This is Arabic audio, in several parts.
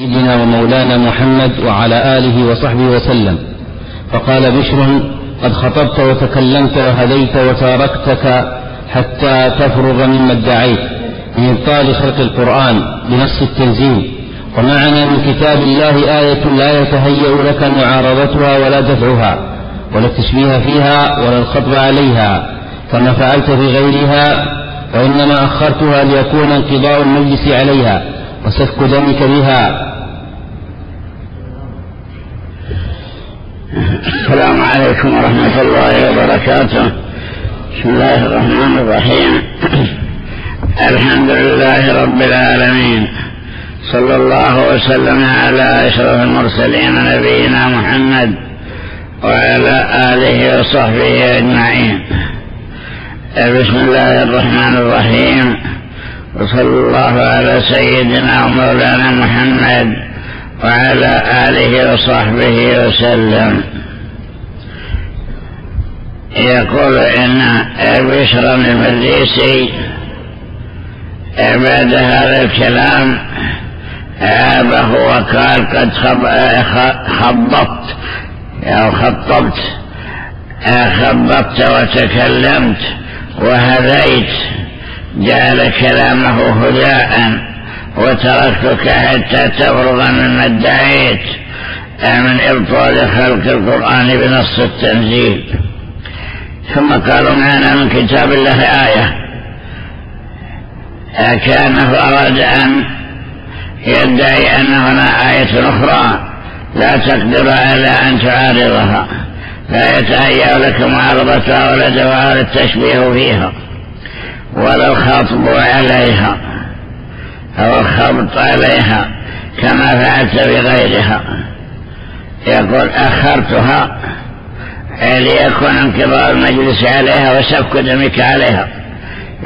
سيدنا ومولانا محمد وعلى آله وصحبه وسلم. فقال بشر قد خطبت وتكلمت وهديت وتاركتك حتى تفرغ مما ادعيت من إبطال خلق القرآن بنص التنزيل. ومعنا من كتاب الله آية لا يتهيأ لك معارضتها ولا دفعها ولا التشبيه فيها ولا الخطب عليها كما فعلت في غيرها وإنما أخرتها ليكون انقضاء المجلس عليها وسفك دمك بها. السلام عليكم ورحمة الله وبركاته. بسم الله الرحمن الرحيم. الحمد لله رب العالمين. صلى الله وسلم على أشرف المرسلين نبينا محمد وعلى آله وصحبه أجمعين. بسم الله الرحمن الرحيم. وصلى الله على سيدنا ومولانا محمد وعلى آله وصحبه وسلم. يقول إن بشر المجلسي بعد هذا الكلام عابه وقال قد خبطت أو خطبت خبطت وتكلمت وهديت جعل كلامه هداء. وتركتك حتى تفرغ مما ادعيت من إبطال خلق القرآن بنص التنزيل. ثم قالوا معنا من كتاب الله آية. كان أراد أن يدعي أن هنا آية أخرى. لا تقدر على أن تعارضها. لا يتهيأ لك معارضتها ولا جوار التشبيه فيها ولا الخطب عليها. أو الخبط عليها كما فعلت بغيرها. يقول أخرتها ليكون انقضاء المجلس عليها وسفك دمك عليها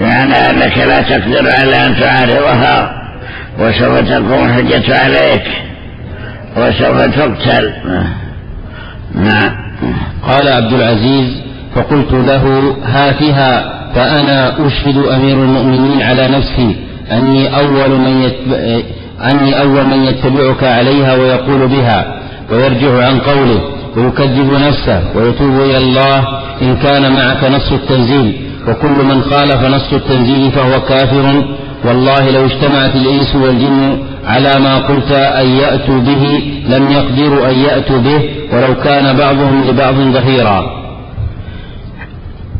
يعني أنك لا تقدر على أن تعارضها وسوف تكون حجة عليك وسوف تقتل. نعم. قال عبد العزيز فقلت له هاتها فأنا أشهد أمير المؤمنين على نفسي. أني أول من يتبع أني أول من يتبعك عليها ويقول بها ويرجع عن قوله ويكذب نفسه ويتوب إلى الله إن كان معك نص التنزيل وكل من خالف نص التنزيل فهو كافر والله لو اجتمعت الإنس والجن على ما قلت أن يأتوا به لم يقدروا أن يأتوا به ولو كان بعضهم لبعض ظهيرا.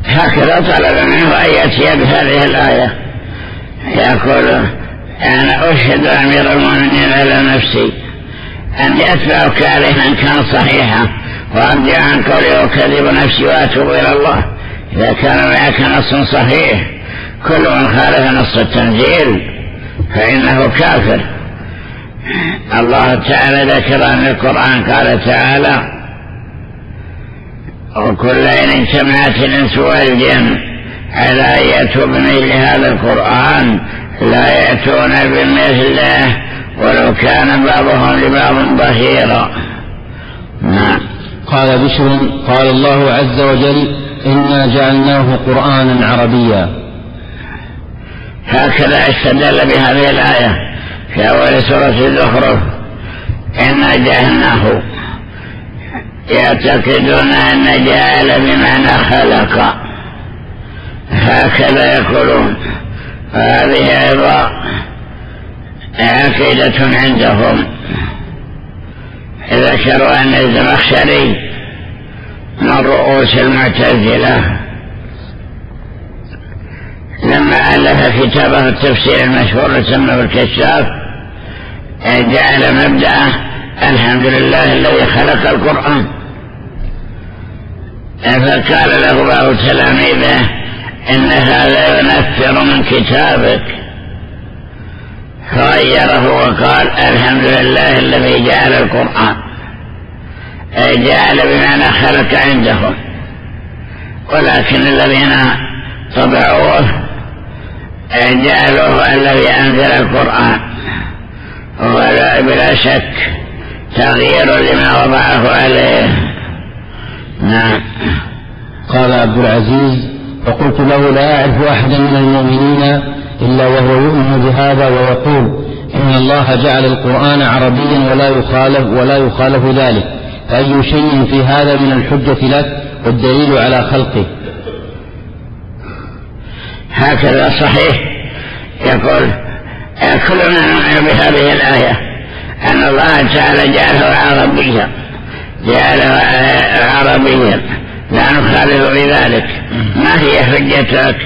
هكذا طلب منه أن يأتي بهذه الآية؟ يقول أنا أشهد أمير المؤمنين على نفسي. أن يتبعك عليه إن كان صحيحا وأرجع عن قولي وكذب نفسي وأتوب إلى الله. إذا كان معك نص صحيح كل من خالف نص التنزيل فإنه كافر. الله تعالى ذكر أن القرآن قال تعالى وكل إن اجتمعت الإنس والجن أن يأتوا بمثل هذا القرآن لا يأتون بمثله ولو كان بعضهم لبعض ظهيرا نعم. قال بشر قال الله عز وجل إنا جعلناه قرآنا عربيا. هكذا استدل بهذه الآية في أول سورة الزخرف إنا جعلناه. يعتقدون أن جعل بمعنى خلق. هكذا يقولون. هذه أيضا عقيدة عندهم. ذكروا أن الزمخشري من رؤوس المعتزلة. لما ألف كتابه التفسير المشهور يسمى بالكشاف جعل مبدأ الحمد لله الذي خلق القرآن. فقال له بعض تلاميذه إن هذا ينفر من كتابك. فغيره وقال الحمد لله الذي جعل القرآن. أي جعل بمعنى خلق عندهم. ولكن الذين طبعوه جعلوه الذي أنزل القرآن. ولا بلا شك تغيير لما وضعه عليه. نعم. قال عبد العزيز فقلت له لا أعرف أحدا من المؤمنين إلا وهو يؤمن بهذا ويقول إن الله جعل القرآن عربيا ولا يخالف ولا يخالف ذلك فأي شيء في هذا من الحجة لك والدليل على خلقه. هكذا صحيح. يقول كلنا نؤمن بهذه الآية أن الله تعالى جعله عربيا. جعله عربيا. لا نخالف بذلك ما هي حجتك؟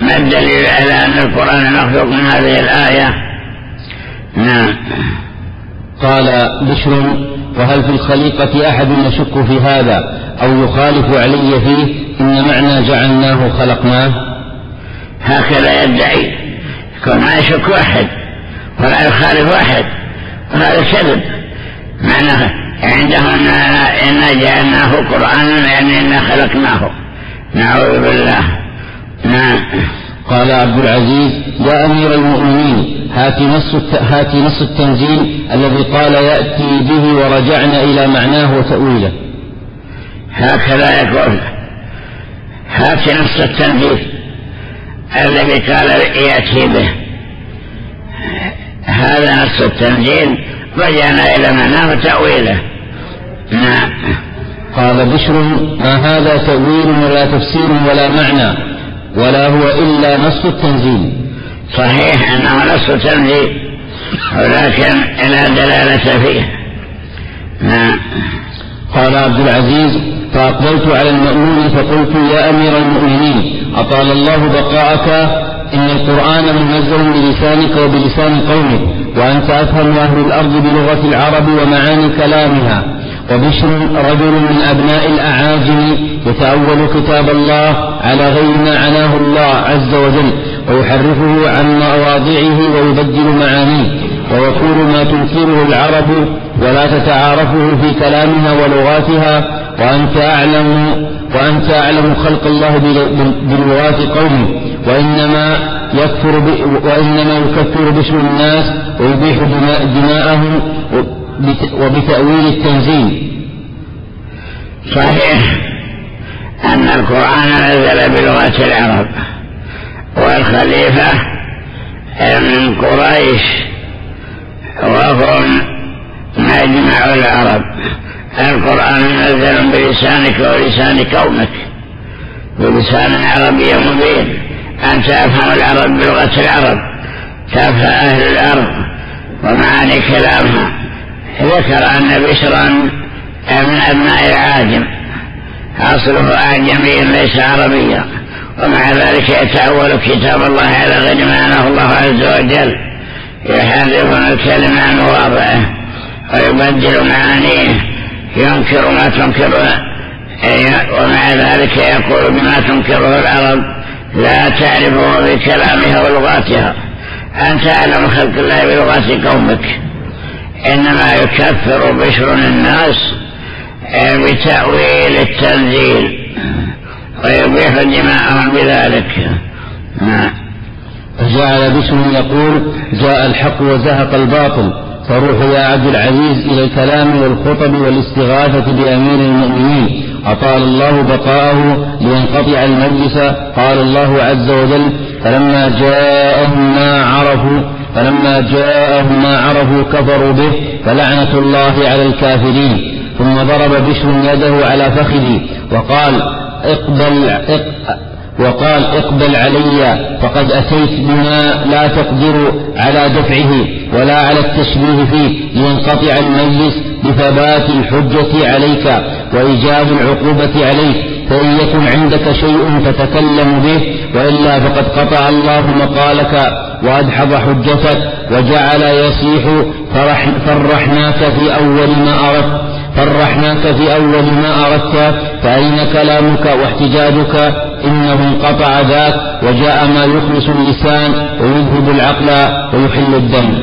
ما الدليل على أن القرآن مخلوق من هذه الآية؟ نعم. قال بشر وهل في الخليقة أحد يشك في هذا أو يخالف علي فيه إن معنى جعلناه خلقناه؟ هكذا يدعي. يكون ما يشك أحد ولا يخالف أحد وهذا كذب معناه عندهم إن جعلناه قرآنا يعني إنا خلقناه. نعوذ بالله. نعم. قال عبد العزيز يا أمير المؤمنين هات نص هات نص التنزيل الذي قال يأتي به ورجعنا إلى معناه وتأويله. هكذا يقول. هات نص التنزيل الذي قال يأتي به. هذا نص التنزيل رجعنا إلى معناه وتأويله. نعم. قال بشر ما هذا تأويل ولا تفسير ولا معنى ولا هو إلا نص التنزيل. صحيح أنه نص التنزيل ولكن لا دلالة فيه. نعم. قال عبد العزيز فأقبلت على المأمون فقلت يا أمير المؤمنين أطال الله بقاءك؟ إن القرآن منزل بلسانك وبلسان قومك وأنت أفهم أهل الأرض بلغة العرب ومعاني كلامها. وبشر رجل من أبناء الأعاجم يتأول كتاب الله على غير ما عناه الله عز وجل ويحرفه عن مواضعه ويبدل معانيه ويقول ما تنكره العرب ولا تتعارفه في كلامها ولغاتها وأنت أعلم وأنت أعلم خلق الله بلغات قومه وإنما يكفر وإنما يكفر بشر الناس ويبيح دماء دماءهم وبتأويل التنزيل. صحيح. أن القرآن نزل بلغة العرب والخليفة من قريش وهم مجمع العرب. القرآن نزل بلسانك ولسان قومك. بلسان عربي مبين. أنت أفهم العرب بلغة العرب. تفهم أهل الأرض ومعاني كلامها. ذكر أن بشرا من أبناء العاجم. أصله أعجمي ليس عربيا. ومع ذلك يتأول كتاب الله على غير ما الله عز وجل. يحرف الكلمة عن مواضعه ويبدل معانيه. ينكر ما تنكره. ومع ذلك يقول بما تنكره العرب. لا تعرفه بكلامها ولغاتها. أنت أعلم خلق الله بلغات قومك. إنما يكفر بشر الناس بتأويل التنزيل ويبيح دماءهم بذلك. فجعل بشر يقول جاء الحق وزهق الباطل فروح يا عبد العزيز إلى الكلام والخطب والاستغاثة بأمير المؤمنين. أطال الله بقاءه لينقطع المجلس قال الله عز وجل فلما جاءهم ما عرفوا فلما جاءهم ما عرفوا كفروا به فلعنة الله على الكافرين. ثم ضرب بشر يده على فخذي وقال اقبل وقال اقبل علي فقد أتيت بما لا تقدر على دفعه ولا على التشبيه فيه لينقطع المجلس بثبات الحجة عليك وإيجاب العقوبة عليك فإن يكن عندك شيء تتكلم به وإلا فقد قطع الله مقالك وأدحض حجتك وجعل يصيح فرحناك في أول ما أردت. فرحناك في أول ما أردت فأين كلامك واحتجاجك؟ إنه انقطع ذاك وجاء ما يخلص اللسان ويذهب العقل ويحل الدم.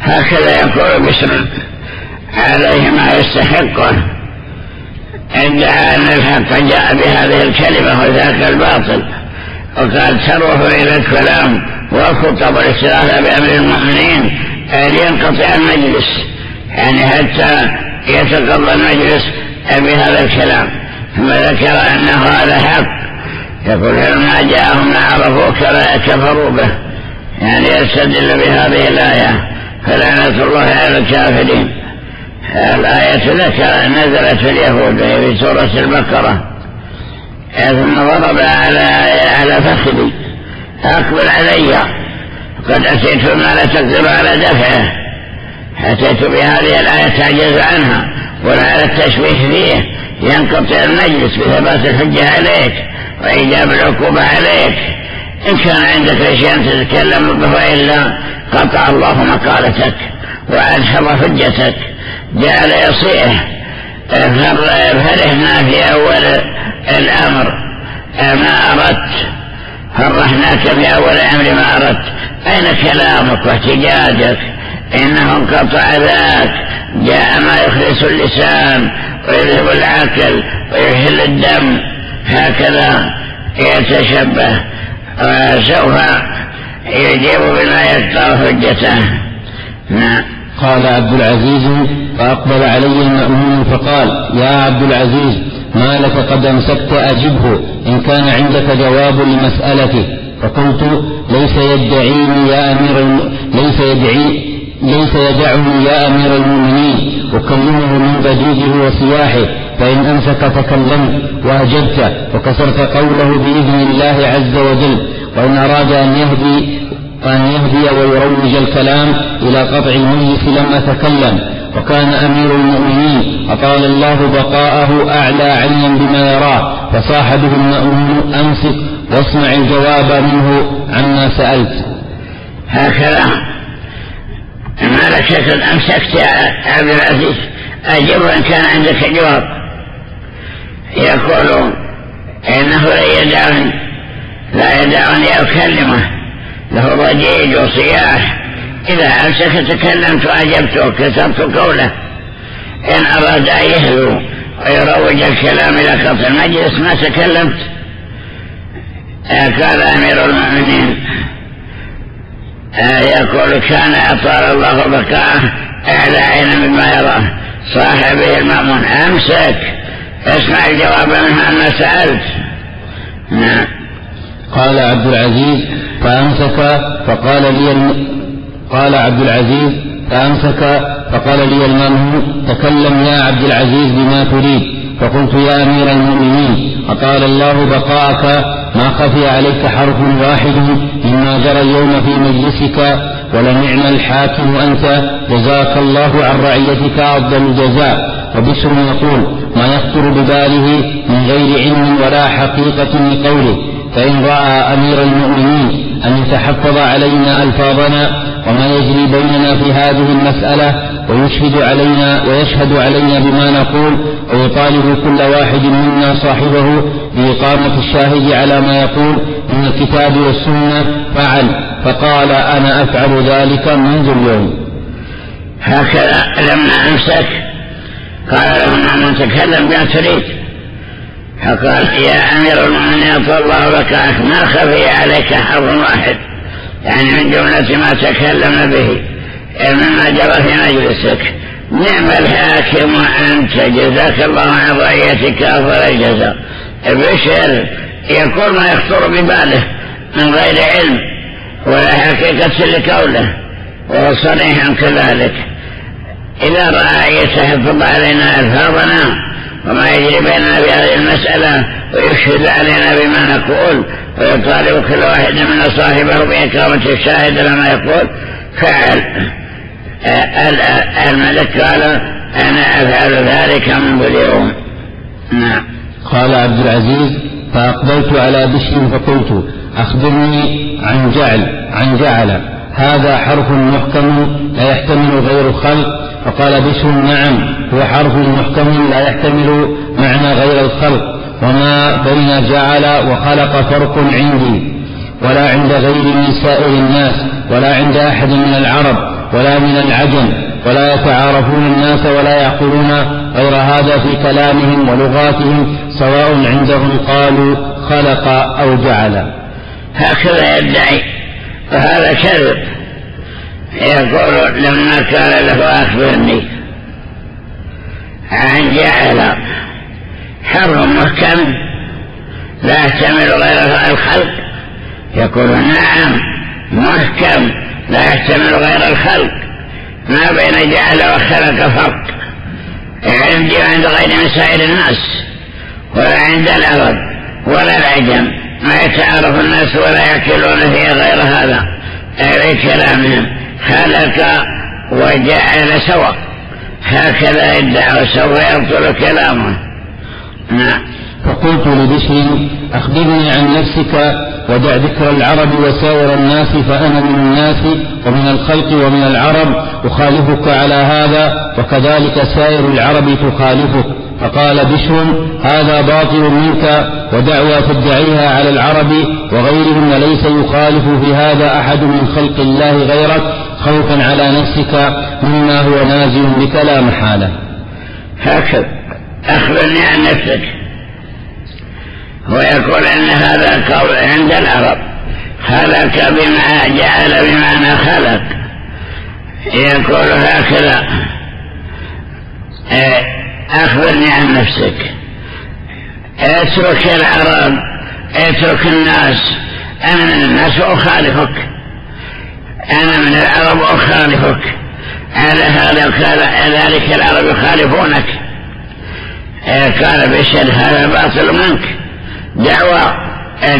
هكذا يقول بشر عليه ما يستحقه ادعى أن الحق جاء بهذه الكلمة وذاك الباطل. وقال تروح إلى الكلام والخطب والاستغاثة بأمر المؤمنين لينقطع المجلس. يعني حتى يتقضى المجلس بهذا الكلام ثم ذكر أنه هذا حق. يقول لما جاءهم عرفوا كفروا به. يعني يستدل بهذه الآية فلعنة الله على الكافرين. الآية ذكر نزلت في اليهود في سورة البقرة. ثم ضرب على على فخذي أقبل علي قد أتيت ما لا تقدر على دفعه. أتيت بهذه الآية تعجز عنها ولا على التشويش فيه. ينقطع المجلس بثبات الحجة عليك وإيجاب العقوبة عليك. إن كان عندك أشياء تتكلم به وإلا قطع الله مقالتك وأدحض حجتك. جعل يصيح فرحنا في أول الأمر؟ ما أردت. فرحناك في أول الأمر؟ ما أردت. أين كلامك واحتجاجك؟ إنه انقطع ذاك جاء ما يخلص اللسان ويذهب العقل ويحل الدم. هكذا يتشبه وسوف يجيب بما يقطع حجته. نعم. قال عبد العزيز فأقبل علي المأمون فقال يا عبد العزيز ما لك قد أمسكت أجبه؟ إن كان عندك جواب لمسألته فقلت ليس يدعيني يا أمير ليس يدعي ليس يدعني يا أمير المؤمنين أكلمه من بديده وسياحه فإن أمسك تكلمت وأجبت وكسرت قوله بإذن الله عز وجل وإن أراد أن يهدي وأن يهدي ويروج الكلام إلى قطع الميت لم أتكلم. وكان أمير المؤمنين أطال الله بقاءه أعلى علما بما يراه فصاح به المأمون أمسك واسمع الجواب منه عما سألت. هكذا. ما لك قد أمسكت يا عبد العزيز أجب إن كان عندك جواب. يقول إنه لا يدعني لا يدعني أكلمه. له ضجيج وصياح. إذا أمسك تكلمت وأجبته وكسرت قوله. إن أراد أن يهلو ويروج الكلام إلى قطع المجلس ما تكلمت. قال أمير المؤمنين يقول كان أطال الله بقاءه أعلى عين مما يراه. صاحبه المأمون أمسك. اسمع الجواب منها أن سألت. نعم. قال عبد العزيز فأمسك فقال لي الم... قال عبد العزيز فأمسك فقال لي المأمون تكلم يا عبد العزيز بما تريد. فقلت يا أمير المؤمنين أطال الله بقاءك ما خفي عليك حرف واحد مما جرى اليوم في مجلسك ولنعم الحاكم أنت. جزاك الله عن رعيتك أفضل الجزاء. وبشر يقول ما يخطر بباله من غير علم ولا حقيقة لقوله. فإن رأى أمير المؤمنين أن يتحفظ علينا ألفاظنا وما يجري بيننا في هذه المسألة ويشهد علينا ويشهد علينا بما نقول ويطالب كل واحد منا صاحبه بإقامة الشاهد على ما يقول من الكتاب والسنة فعل فقال أنا أفعل ذلك منذ اليوم. هكذا لما أمسك قال له من تكلم بما تريد. فقال يا أمير المؤمنين أطول الله بكاك ما خفي عليك حرف واحد. يعني من جملة ما تكلم به. مما جرى في مجلسك نعم الحاكم أنت جزاك الله عن رأيتك أفضل الجزاء. بشر يقول ما يخطر بباله من غير علم ولا حقيقة لقوله وهو صريح كذلك. إذا رأى يتحفظ علينا ألفاظنا وما يجري بيننا بهذه المسألة ويشهد علينا بما نقول ويطالب كل واحد من صاحبه بإكرامة الشاهد لما يقول فعل. الملك قال أنا أفعل ذلك منذ اليوم نعم. قال عبد العزيز فأقبلت على بشر فقلت أخبرني عن جعل عن جعل. هذا حرف محكم لا يحتمل غير خلق فقال بشر نعم هو حرف محكم لا يحتمل معنى غير الخلق. وما بين جعل وخلق فرق عندي. ولا عند غير من سائر الناس ولا عند أحد من العرب. ولا من العجم ولا يتعارفون الناس ولا يعقلون غير هذا في كلامهم ولغاتهم سواء عندهم قالوا خلق أو جعل. هكذا يدعي. وهذا كذب يقول لما كان له أخبرني عن جعل حر محكم لا يحتمل غير الخلق. يقول نعم محكم. لا يحتمل غير الخلق. ما بين جعل وخلق فرق. عندي وعند غير من سائر الناس ولا عند العرب ولا العجم. ما يتعارف الناس ولا يأكلون فيه غير هذا. أي كلامهم. خلق وجعل سوى. هكذا يدعى سوى يبطل كلامه. نعم. فقلت لبشر أخبرني عن نفسك ودع ذكر العرب وسائر الناس فأنا من الناس ومن الخلق ومن العرب أخالفك على هذا وكذلك سائر العرب تخالفك. فقال بشر هذا باطل منك ودعوى تدعيها على العرب وغيرهم ليس يخالف في هذا أحد من خلق الله غيرك خوفا على نفسك مما هو نازل بك لا محالة. هكذا أخبرني عن نفسك. ويقول أن هذا القول عند العرب. خلق بما جعل بمعنى خلق. يقول هكذا إيه، أخبرني عن نفسك. اترك العرب اترك الناس. أنا من الناس اخالفك أنا من العرب اخالفك على هذا ذلك العرب يخالفونك. إيه، قال بشر هذا باطل منك. دعوة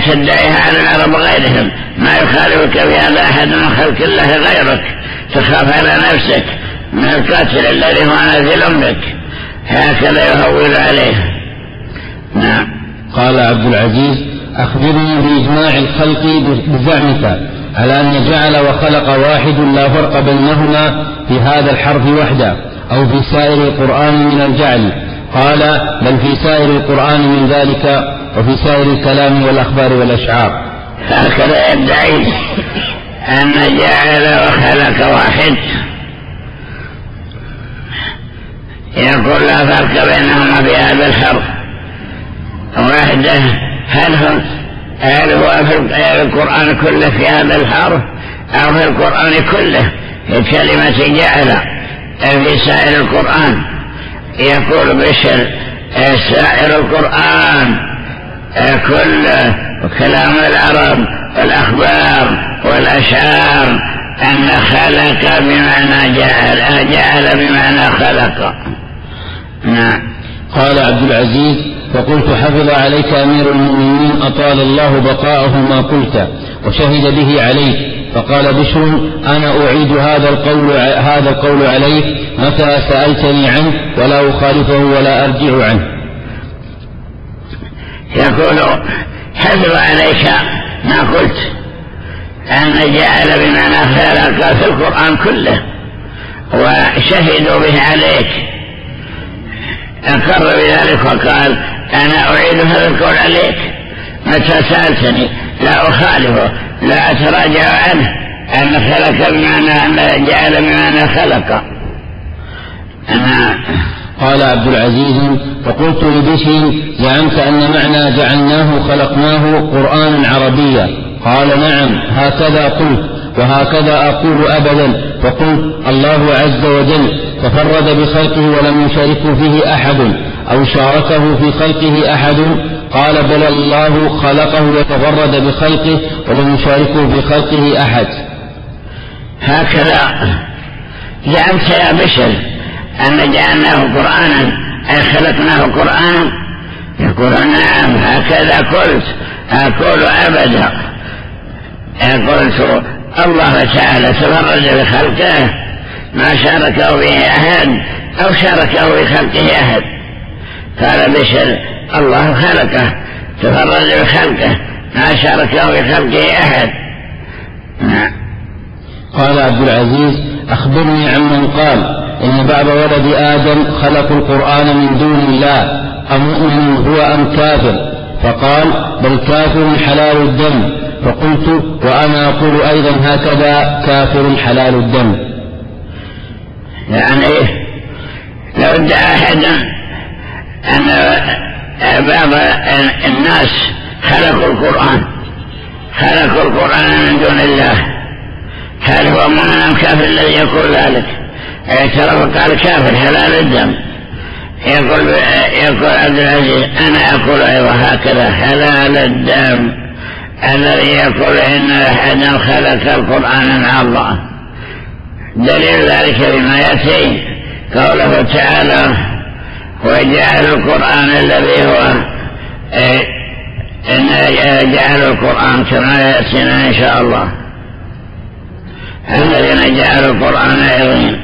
تدعيها على العرب غيرهم. ما يخالفك في هذا أحد من خلق الله غيرك. تخاف على نفسك من القاتل الذي هو نازل بك. هكذا يهول عليه نعم. قال عبد العزيز أخبرني بإجماع الخلق بزعمك. على أن جعل وخلق واحد لا فرق بينهما في هذا الحرف وحده أو في سائر القرآن من الجعل. قال بل في سائر القرآن من ذلك وفي سائر الكلام والأخبار والأشعار. هكذا يدعي أن جعل وخلق واحد. يقول لا فرق بينهما في هذا الحرف وحده هل هو هل هو في القرآن كله في هذا الحرف أو في القرآن كله؟ في كلمة جعل في سائر القرآن. يقول بشر سائر القرآن كل كلام العرب والأخبار والأشعار أن خلق بمعنى جعل جعل بمعنى خلق. نعم. قال عبد العزيز فقلت حفظ عليك أمير المؤمنين أطال الله بقاءه ما قلت وشهد به عليك. فقال بشر أنا أعيد هذا القول هذا القول عليك متى سألتني عنه ولا أخالفه ولا أرجع عنه. يقول حفظ عليك ما قلت. أن جعل بمعنى خلق في القرآن كله وشهدوا به عليك. أقر بذلك وقال أنا أعيد هذا القول عليك. متى سألتني لا أخالفه لا أتراجع عنه أن خلق بمعنى أن جعل بمعنى خلق. أنا قال عبد العزيز فقلت لبشر زعمت أن معنى جعلناه خلقناه قرآنا عربيا قال نعم هكذا قلت وهكذا أقول أبدا. فقلت الله عز وجل تفرد بخلقه ولم يشاركه فيه أحد أو شاركه في خلقه أحد قال بل الله خلقه وتفرد بخلقه ولم يشاركه في خلقه أحد. هكذا زعمت يا بشر. أن جعلناه قرآنا أي خلقناه قرآنا يقول نعم هكذا قلت أقول أبدا. قلت الله تعالى تفرج بخلقه ما شاركه به أحد أو شاركه بخلقه أحد. قال بشر الله خلقه تفرج بخلقه ما شاركه بخلقه أحد. نعم. قال عبد العزيز أخبرني عمن قال إن بعض ولد آدم خلقوا القرآن من دون الله أمؤمن هو أم كافر؟ فقال بل كافر حلال الدم. فقلت وأنا أقول أيضا هكذا كافر حلال الدم. يعني لو ادعى أحد أن بعض الناس خلقوا القرآن خلقوا القرآن من دون الله هل هو مؤمن أم كافر الذي يقول ذلك؟ اعترف قال كافر حلال الدم. يقول يقول عبد العزيز أنا أقول أيوه هكذا حلال الدم الذي يقول إن أحدا خلق القرآن مع الله. دليل ذلك بما يأتي قوله تعالى وجعل القرآن الذي هو إيه، إن جعل القرآن كما يأتينا إن شاء الله. الذين جعلوا القرآن عظيم.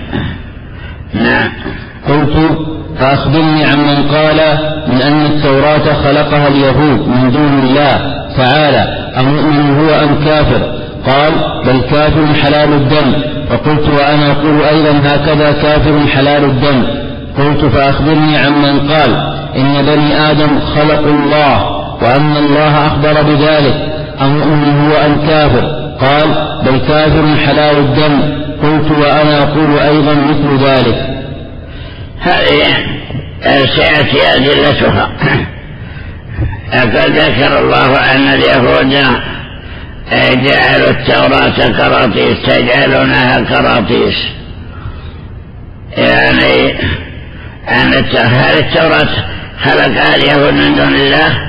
نعم. قلت فأخبرني عمن قال من أن التوراة خلقها اليهود من دون الله تعالى أمؤمن هو أم كافر؟ قال بل كافر حلال الدم. فقلت وأنا أقول أيضا هكذا كافر حلال الدم. قلت فأخبرني عمن قال إن بني آدم خلقوا الله وأن الله أخبر بذلك أمؤمن هو أم كافر قال بل كافر حلال الدم قلت وأنا أقول أيضا مثل ذلك هذه سيأتي أدلتها. قد ذكر الله أن اليهود جعلوا التوراة كراطيس تجعلونها كراطيس يعني هذه التوراة خلقها اليهود من دون الله.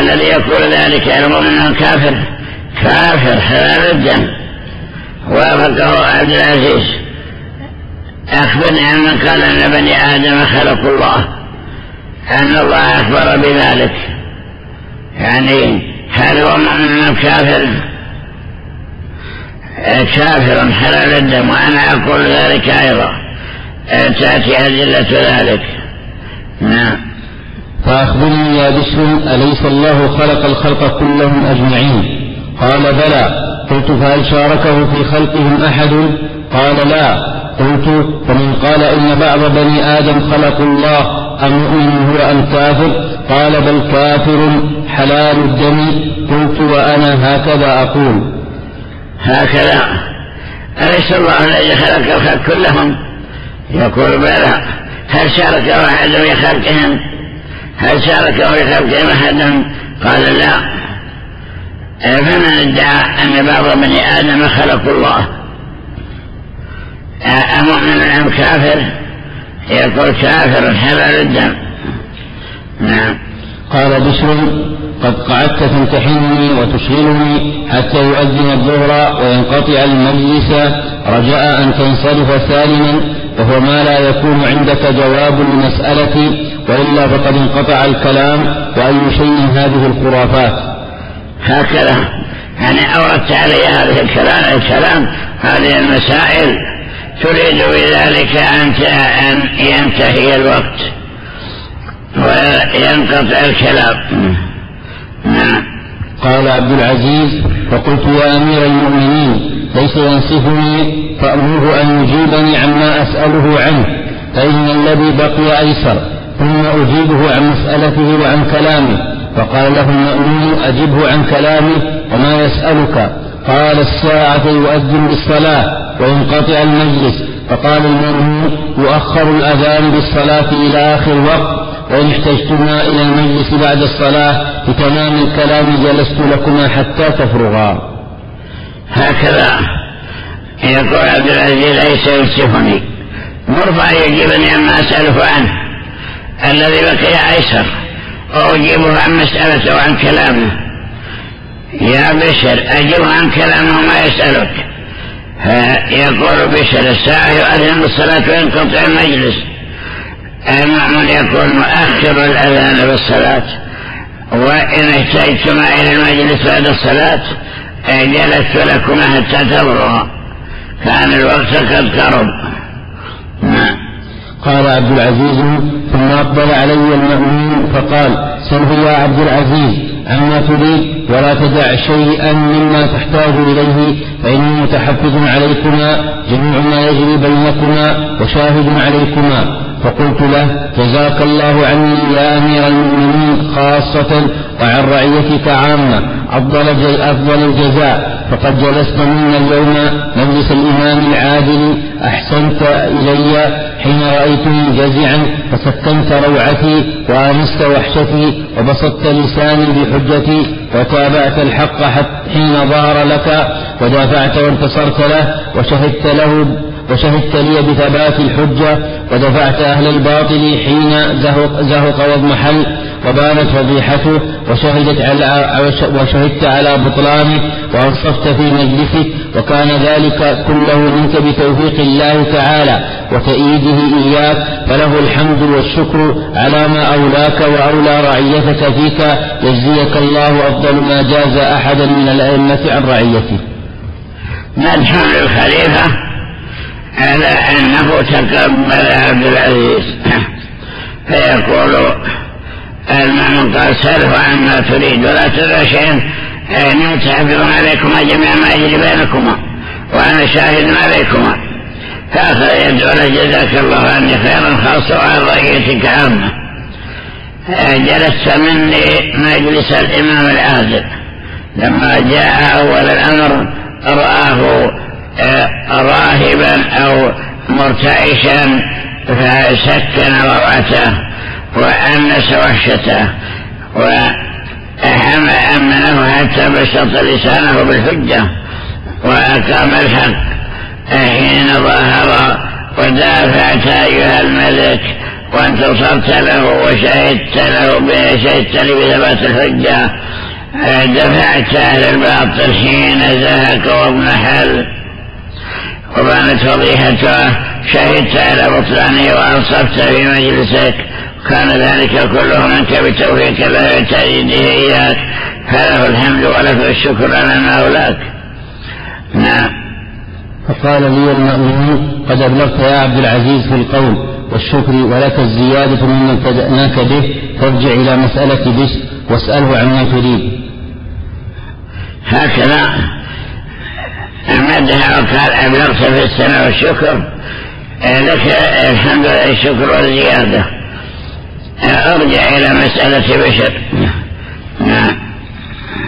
الذي يقول ذلك يعلمون أنه كافر. كافر حلال الدم وافقه عبد العزيز. أخبرني عن من قال أن بني آدم خلقوا الله. أن الله أخبر بذلك. يعني هل هو مؤمن كافر؟ كافر حلال الدم وأنا أقول ذلك أيضا. تأتي أدلة ذلك نعم. فأخبرني يا بشر أليس الله خلق الخلق كلهم أجمعين؟ قال بلى. قلت فهل شاركه في خلقهم أحد؟ قال لا. قلت فمن قال إن بعض بني آدم خلقوا الله أمؤمن هو أم كافر؟ قال بل كافر حلال الدم. قلت وأنا هكذا أقول. هكذا. أليس الله الذي خلق الخلق كلهم؟ يقول بلى هل شارك أحد في خلقهم؟ هل شارك في خلقهم أحد؟ قال لا. فمن ادعى أن بعض بني آدم خلقوا الله؟ أمؤمن أم كافر؟ يقول كافر حلال الدم نعم. قال بشر قد قعدت تمتحنني وتشغلني حتى يؤذن الظهر وينقطع المجلس رجاء أن تنصرف سالما. وهو ما لا يكون عندك جواب لمسألتي وإلا فقد انقطع الكلام وأي شيء هذه الخرافات. هكذا. يعني أوردت علي هذا الكلام. الكلام هذه المسائل تريد بذلك أن ينتهي الوقت وينقطع الكلام. نعم. قال عبد العزيز فقلت يا أمير المؤمنين ليس ينصفني فأمره أن يجيبني عما أسأله عنه فإن الذي بقي أيسر ثم أجيبه عن مسألته وعن كلامه فقال له المأمون أجبه عن كلامه وما يسألك؟ قال الساعة يؤذن بالصلاة وينقطع المجلس فقال المأمون يؤخر الأذان بالصلاة إلى آخر وقت وإن احتجتما إلى المجلس بعد الصلاة بتمام الكلام جلست لكما حتى تفرغا. هكذا. يقول عبد العزيز ليس ينصفني. مرفع يجيبني عما أسأله عنه. الذي بقي أيسر. وأجيبه عن مسألته وعن كلامه. يا بشر أجيبه عن كلامه ما يسألك. يقول بشر الساعة يؤذن بالصلاة وينقطع المجلس. المأمون يقول مؤخر الأذان بالصلاة وإن احتجتما إلى المجلس بعد الصلاة جلست لكما حتى تبرغ كان الوقت قد قرب. نعم. قال عبد العزيز ثم أقبل علي المأمون فقال سله يا عبد العزيز عما تريد ولا تدع شيئا مما تحتاج إليه فإني متحفظ عليكما جميع ما يجري بينكما وشاهد عليكما. فقلت له جزاك الله عني يا أمير المؤمنين خاصة وعن رعيتك عامة أفضل أفضل الجزاء. فقد جلست منا اليوم مجلس الإمام العادل أحسنت إلي حين رأيتني جزعا فسكنت روعتي وآنست وحشتي وبسطت لساني بحجتي وتابعت الحق حين ظهر لك ودافعت وانتصرت له وشهدت له وشهدت لي بثبات الحجة ودفعت أهل الباطل حين زهق, زهق واضمحل وبانت فضيحته وشهدت على وشهدت على بطلانه وأنصفت في مجلسه وكان ذلك كله منك بتوفيق الله تعالى وتأييده إياك فله الحمد والشكر على ما أولاك وأولى رعيتك فيك يجزيك الله أفضل ما جاز أحدا من الأئمة عن رعيته. مدح للخليفة على أنه تقبل عبد العزيز فيقول قال سلف عما تريد ولا تدع شيئا اني متحفظ عليكما جميع ما يجري بينكما وأنا شاهد عليكما. فأخذ يدعو جزاك الله عني خيرا خاصة وعن رأيتك عامة. جلست مني مجلس الإمام العادل. لما جاء أول الأمر رآه راهبا أو مرتعشا فسكن روعته وأنس وحشته وأمنه حتى بسط لسانه بالحجة وأقام الحق حين ظهر ودافعت أيها الملك وانتصرت له وشهدت له شهدت لي بثبات الحجة. دفعت أهل الباطل حين زهك وابن حل. وبانت فضيحته شهدت على بطلانه وأنصفت في مجلسك. كان ذلك كله منك بتوفيق الله وتأييده إياك. فله الحمد ولك الشكر على ما أولاك. نعم. فقال لي المأمون قد أبلغت يا عبد العزيز في القول والشكر ولك الزيادة ممن ابتدأناك به. فارجع إلى مسألة بس واسأله عما تريد. هكذا. مدها وقال أبلغت في السنة والشكر. لك الحمد لله الشكر والزيادة أرجع إلى مسألة بشر. نعم.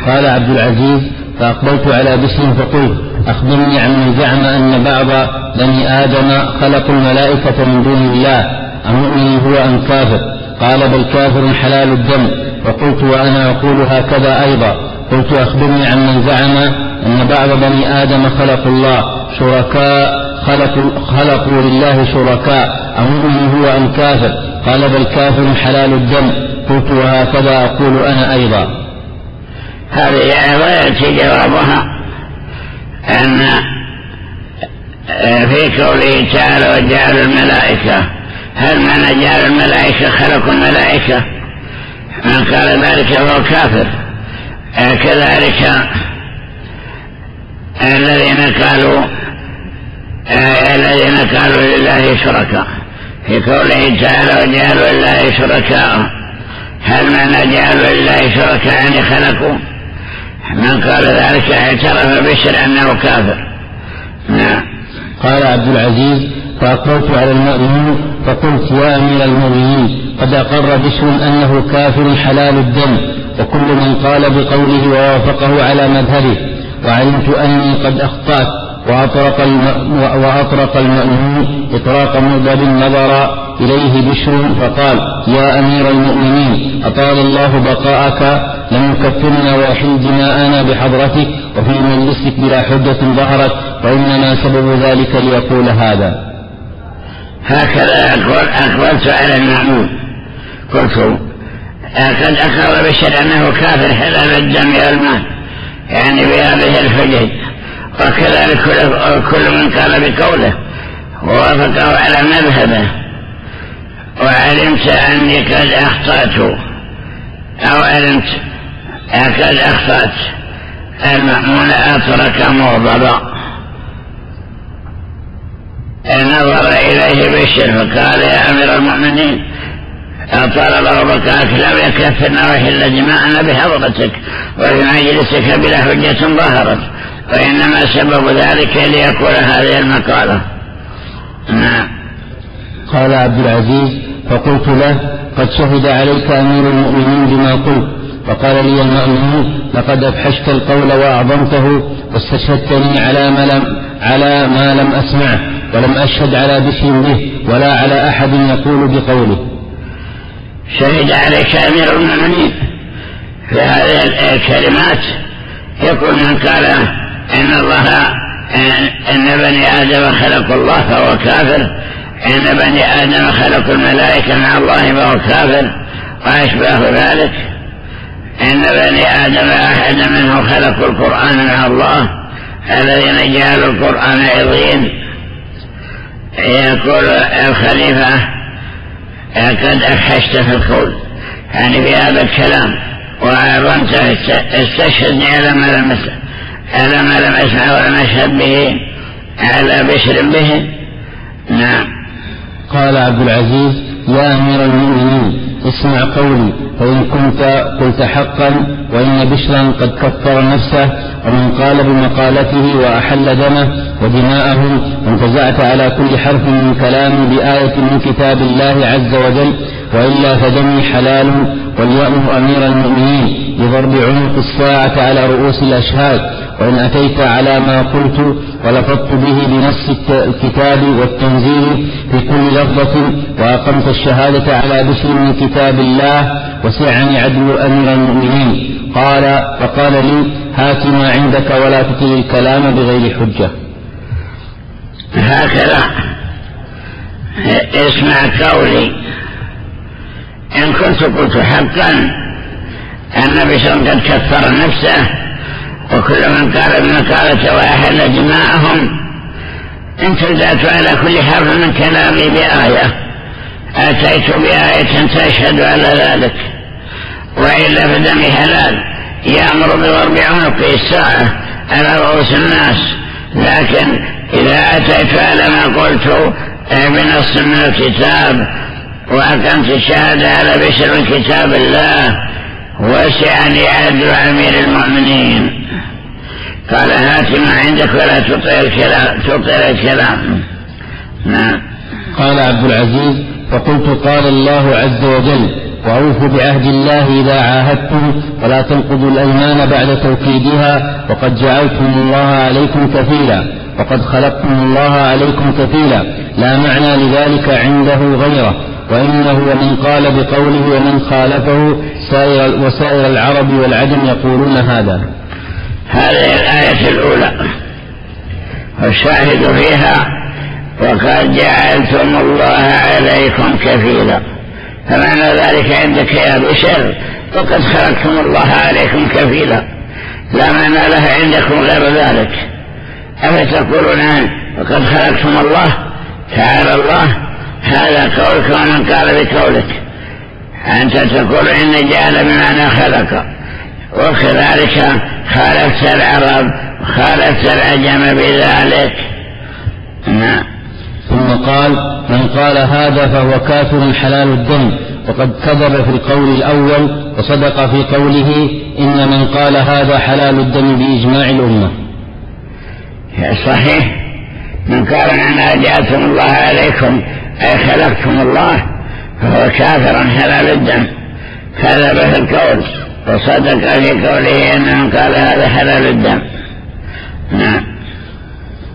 قال عبد العزيز فأقبلت على بشر فقلت أخبرني عن من زعم أن بعض بني آدم خلقوا الملائكة من دون الله أمؤمن هو أم كافر؟ قال بل كافر حلال الدم. وقلت وأنا أقول هكذا أيضا. قلت أخبرني عن من زعم أن بعض بني آدم خلقوا الله شركاء خلقوا, خلقوا لله شركاء أمؤمن هو أم كافر قال بل كافر حلال الدم. قلت وهكذا أقول أنا أيضا. هذه أيضا يأتي جوابها أن في قوله تعالى وجعل الملائكة. هل معنى جعل الملائكة خلقوا الملائكة؟ من قال ذلك هو كافر. كذلك الذين قالوا الذين قالوا لله شركاء. في قوله تعالى وجعلوا لله شركاء. هل معنى جعلوا لله شركاء يعني خلقوا. من قال ذلك اعترف بشر أنه كافر. نعم. قال عبد العزيز فأقررت على المؤمنين فقلت يا أمير المؤمنين قد أقر بشر أنه كافر حلال الدم وكل من قال بقوله ووافقه على مذهبه وعلمت أني قد أخطأت وأطرق, وأطرق المأمون إطراق مغضب نظر إليه بشر فقال يا أمير المؤمنين أطال الله بقاءك لم يكفرنا ويحل دماءنا بحضرتك وفي مجلسك بلا حجة ظهرت وإنما سبب ذلك ليقول هذا. هكذا أقبلت على المأمون قلت قد أقر بشر أنه كافر حلال الدم والمال يعني بهذه الحجج وكذلك كل من قال بقوله ووافقه على مذهبه وعلمت أني قد أخطأت. أو علمت قد أخطأت. المأمون أترك مغضبا نظر إليه بشر فقال يا أمير المؤمنين أطال الله بكاك لم يكفرنا وحل دماءنا بحضرتك وفي مجلسك بلا حجة ظهرت وإنما سبب ذلك ليقول هذه المقالة. نعم. قال عبد العزيز فقلت له قد شهد عليك أمير المؤمنين بما قلت فقال لي المؤمنون لقد أفحشت القول وأعظمته واستشهدتني على ما لم, على ما لم أسمعه ولم أشهد على بشر به ولا على أحد يقول بقوله. شهد عليك أمير المؤمنين. في هذه الكلمات يقول من قال إن الله إن بني آدم خلقوا الله فهو كافر إن بني آدم خلقوا الملائكة مع الله فهو كافر. وأشباه ذلك إن بني آدم أحد منهم خلقوا القرآن مع الله الذين جعلوا القرآن عظيم. يقول الخليفة قد أفحشت في القول. يعني في هذا الكلام وعظمت استشهدني على ما لم على ما لم أسمع ولم أشهد به على بشر به. نعم. قال عبد العزيز يا أمير المؤمنين. اسمع قولي فإن كنت قلت حقا وإن بشرا قد كفر نفسه ومن قال بمقالته وأحل دمه ودماءه وانتزعت على كل حرف من كلام بآية من كتاب الله عز وجل وإلا فدمي حلال وليأمر أمير المؤمنين بضرب عنق الساعة على رؤوس الأشهاد وإن أتيت على ما قلت ولفظت به بنص الكتاب والتنزيل في كل لفظة وأقمت الشهادة على بشر من كتاب الله وسعني عدل أمير المؤمنين. قال فقال لي هات ما عندك ولا تطل الكلام بغير حجة. هكذا. اسمع قولي. إن كنت قلت حقا أن بشر قد كفر نفسه وكل من قال بمقالة وأحل دماءهم انتزعت على كل حرف من كلامي بآية أتيت بآية تشهد على ذلك وإلا فدمي حلال يأمر بضرب عنق الساعة على رؤوس الناس لكن إذا أتيت على ما قلت بنص من الكتاب وأقمت الشهادة على بشر من كتاب الله وسعني عدل أمير المؤمنين. قال هات ما عندك ولا تطير الكلام, الكلام. نعم. قال عبد العزيز فقلت قال الله عز وجل وأوفوا بعهد الله إذا عاهدتم ولا تنقضوا الأيمان بعد توكيدها وقد جعلتم الله عليكم كفيلا وقد خلقتم الله عليكم كفيلا لا معنى لذلك عنده غيره. وإنه ومن قال بقوله ومن خالفه سائر وسائر العرب والعجم يقولون هذا. هذه الآية الأولى. والشاهد فيها وقد جعلتم الله عليكم كفيلا. فمعنى ذلك عندك يا بشر وقد خلقتم الله عليكم كفيلا. لا معنى له عندكم غير ذلك. أفتقولون وقد خلقتم الله تعالى الله هذا قولك ومن قال بقولك. أنت تقول إن جعل بمعنى خلق. وكذلك خالفت العرب خالفت العجم بذلك. نعم. ثم قال من قال هذا فهو كافر حلال الدم. وقد كذب في القول الأول وصدق في قوله إن من قال هذا حلال الدم بإجماع الأمة. صحيح. من قال أن جاءتم الله عليكم أي خلقتم الله فهو كافر حلال الدم. كذب في القول وصدق في قوله أنه قال هذا حلال الدم. نعم.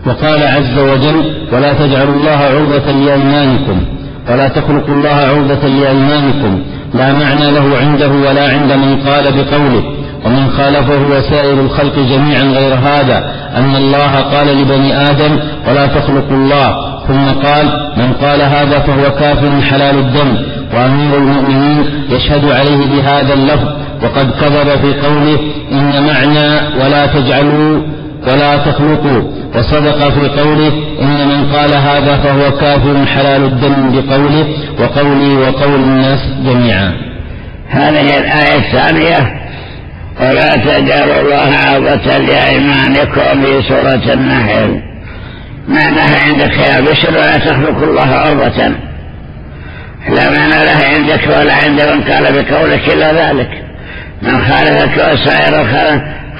وقال عز وجل ولا تجعلوا الله عرضة لأيمانكم ولا تخلقوا الله عرضة لأيمانكم. لا معنى له عنده ولا عند من قال بقوله. ومن خالفه وسائر الخلق جميعا غير هذا أن الله قال لبني آدم ولا تخلقوا الله. ثم قال من قال هذا فهو كافر حلال الدم. وأمير المؤمنين يشهد عليه بهذا اللفظ وقد كذب في قوله إن معنى ولا تجعلوا ولا تخلقوا. وصدق في قوله إن من قال هذا فهو كافر حلال الدم بقوله وقولي وقول الناس جميعا. هذه الآية الثانية ولا تجعلوا الله عرضة لأيمانكم في سورة النحل. معناها عندك يا بشر ولا تخلق الله عرضة لا معنى لها عندك ولا عند من قال بقولك إلا ذلك. من خالفك وسائر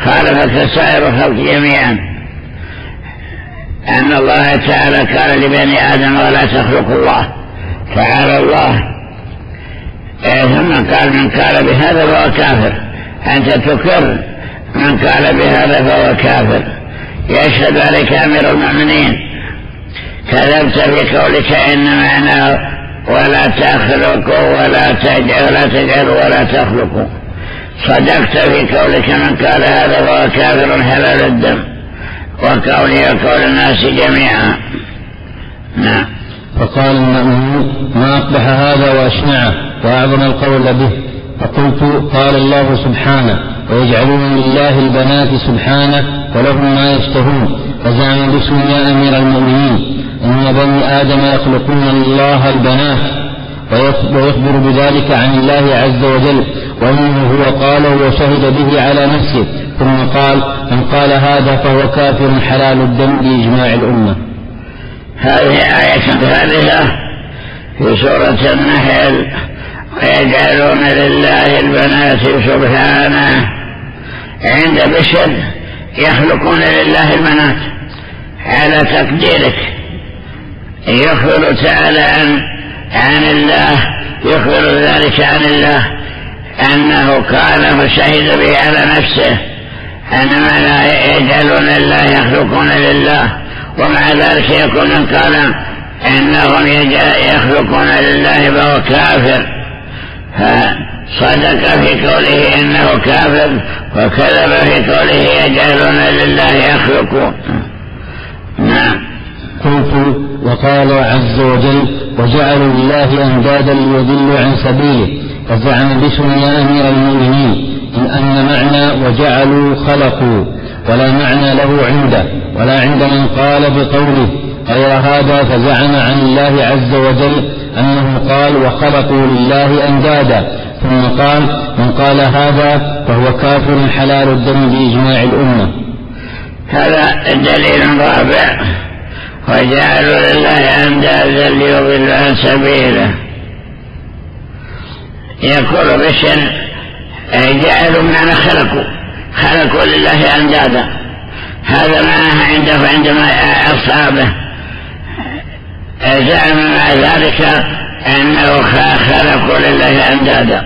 خالفك سائر الخلق جميعا. أن الله تعالى قال لبني آدم ولا تخلق الله. تعالى الله. إيه، ثم قال من قال بهذا فهو كافر. أنت تكر من قال بهذا فهو كافر. يشهد عليك أمير المؤمنين. كذبت في قولك إن معنى ولا تخلقوا ولا تجعلوا ولا تجعلوا ولا تخلقوا صدقت في قولك من قال هذا فهو كافر حلال الدم. وقولي وقول الناس جميعا. نعم. فقال المأمون ما أقبح هذا وأشنعه وأعظم القول به. فقلت قال الله سبحانه ويجعلون لله البنات سبحانه ولهم ما يشتهون. فزعم باسم يا أمير المؤمنين إن بني آدم يخلقون الله البنات. ويخبر بذلك عن الله عز وجل. وإنه هو قاله وشهد به على نفسه. ثم قال من قال هذا فهو كافر حلال الدم بإجماع الأمة. هذه آية ثالثة في سورة النحل. ويجعلون لله البنات سبحانه. عند بشر يخلقون لله البنات على تقديرك. يخبر تعالى عن عن الله يخبر ذلك عن الله. أنه قال وشهد به على نفسه أن ما لا يجعلون الله يخلقون لله. ومع ذلك يكون قال إنهم يخلقون لله فهو كافر. فصدق في قوله إنه كافر وكذب في قوله يجعلون لله يخلقون. نعم. قلت وقال عز وجل وجعلوا لله أندادا ليضلوا عن سبيله فزعم بشر يا أمير المؤمنين إن أن معنى وجعلوا خلقوا ولا معنى له عنده ولا عند من قال بقوله غير هذا فزعم عن الله عز وجل أنه قال وخلقوا لله أندادا ثم قال من قال هذا فهو كافر حلال الدم بإجماع الأمة. هذا دليل رابع وجعلوا لله أندادا ليضل عن سبيله. يقول بشر جعلوا معنى خلقوا خلقوا لله أندادا. هذا معناه عنده عندما أصابه زعم مع ذلك أنه خلقوا لله أندادا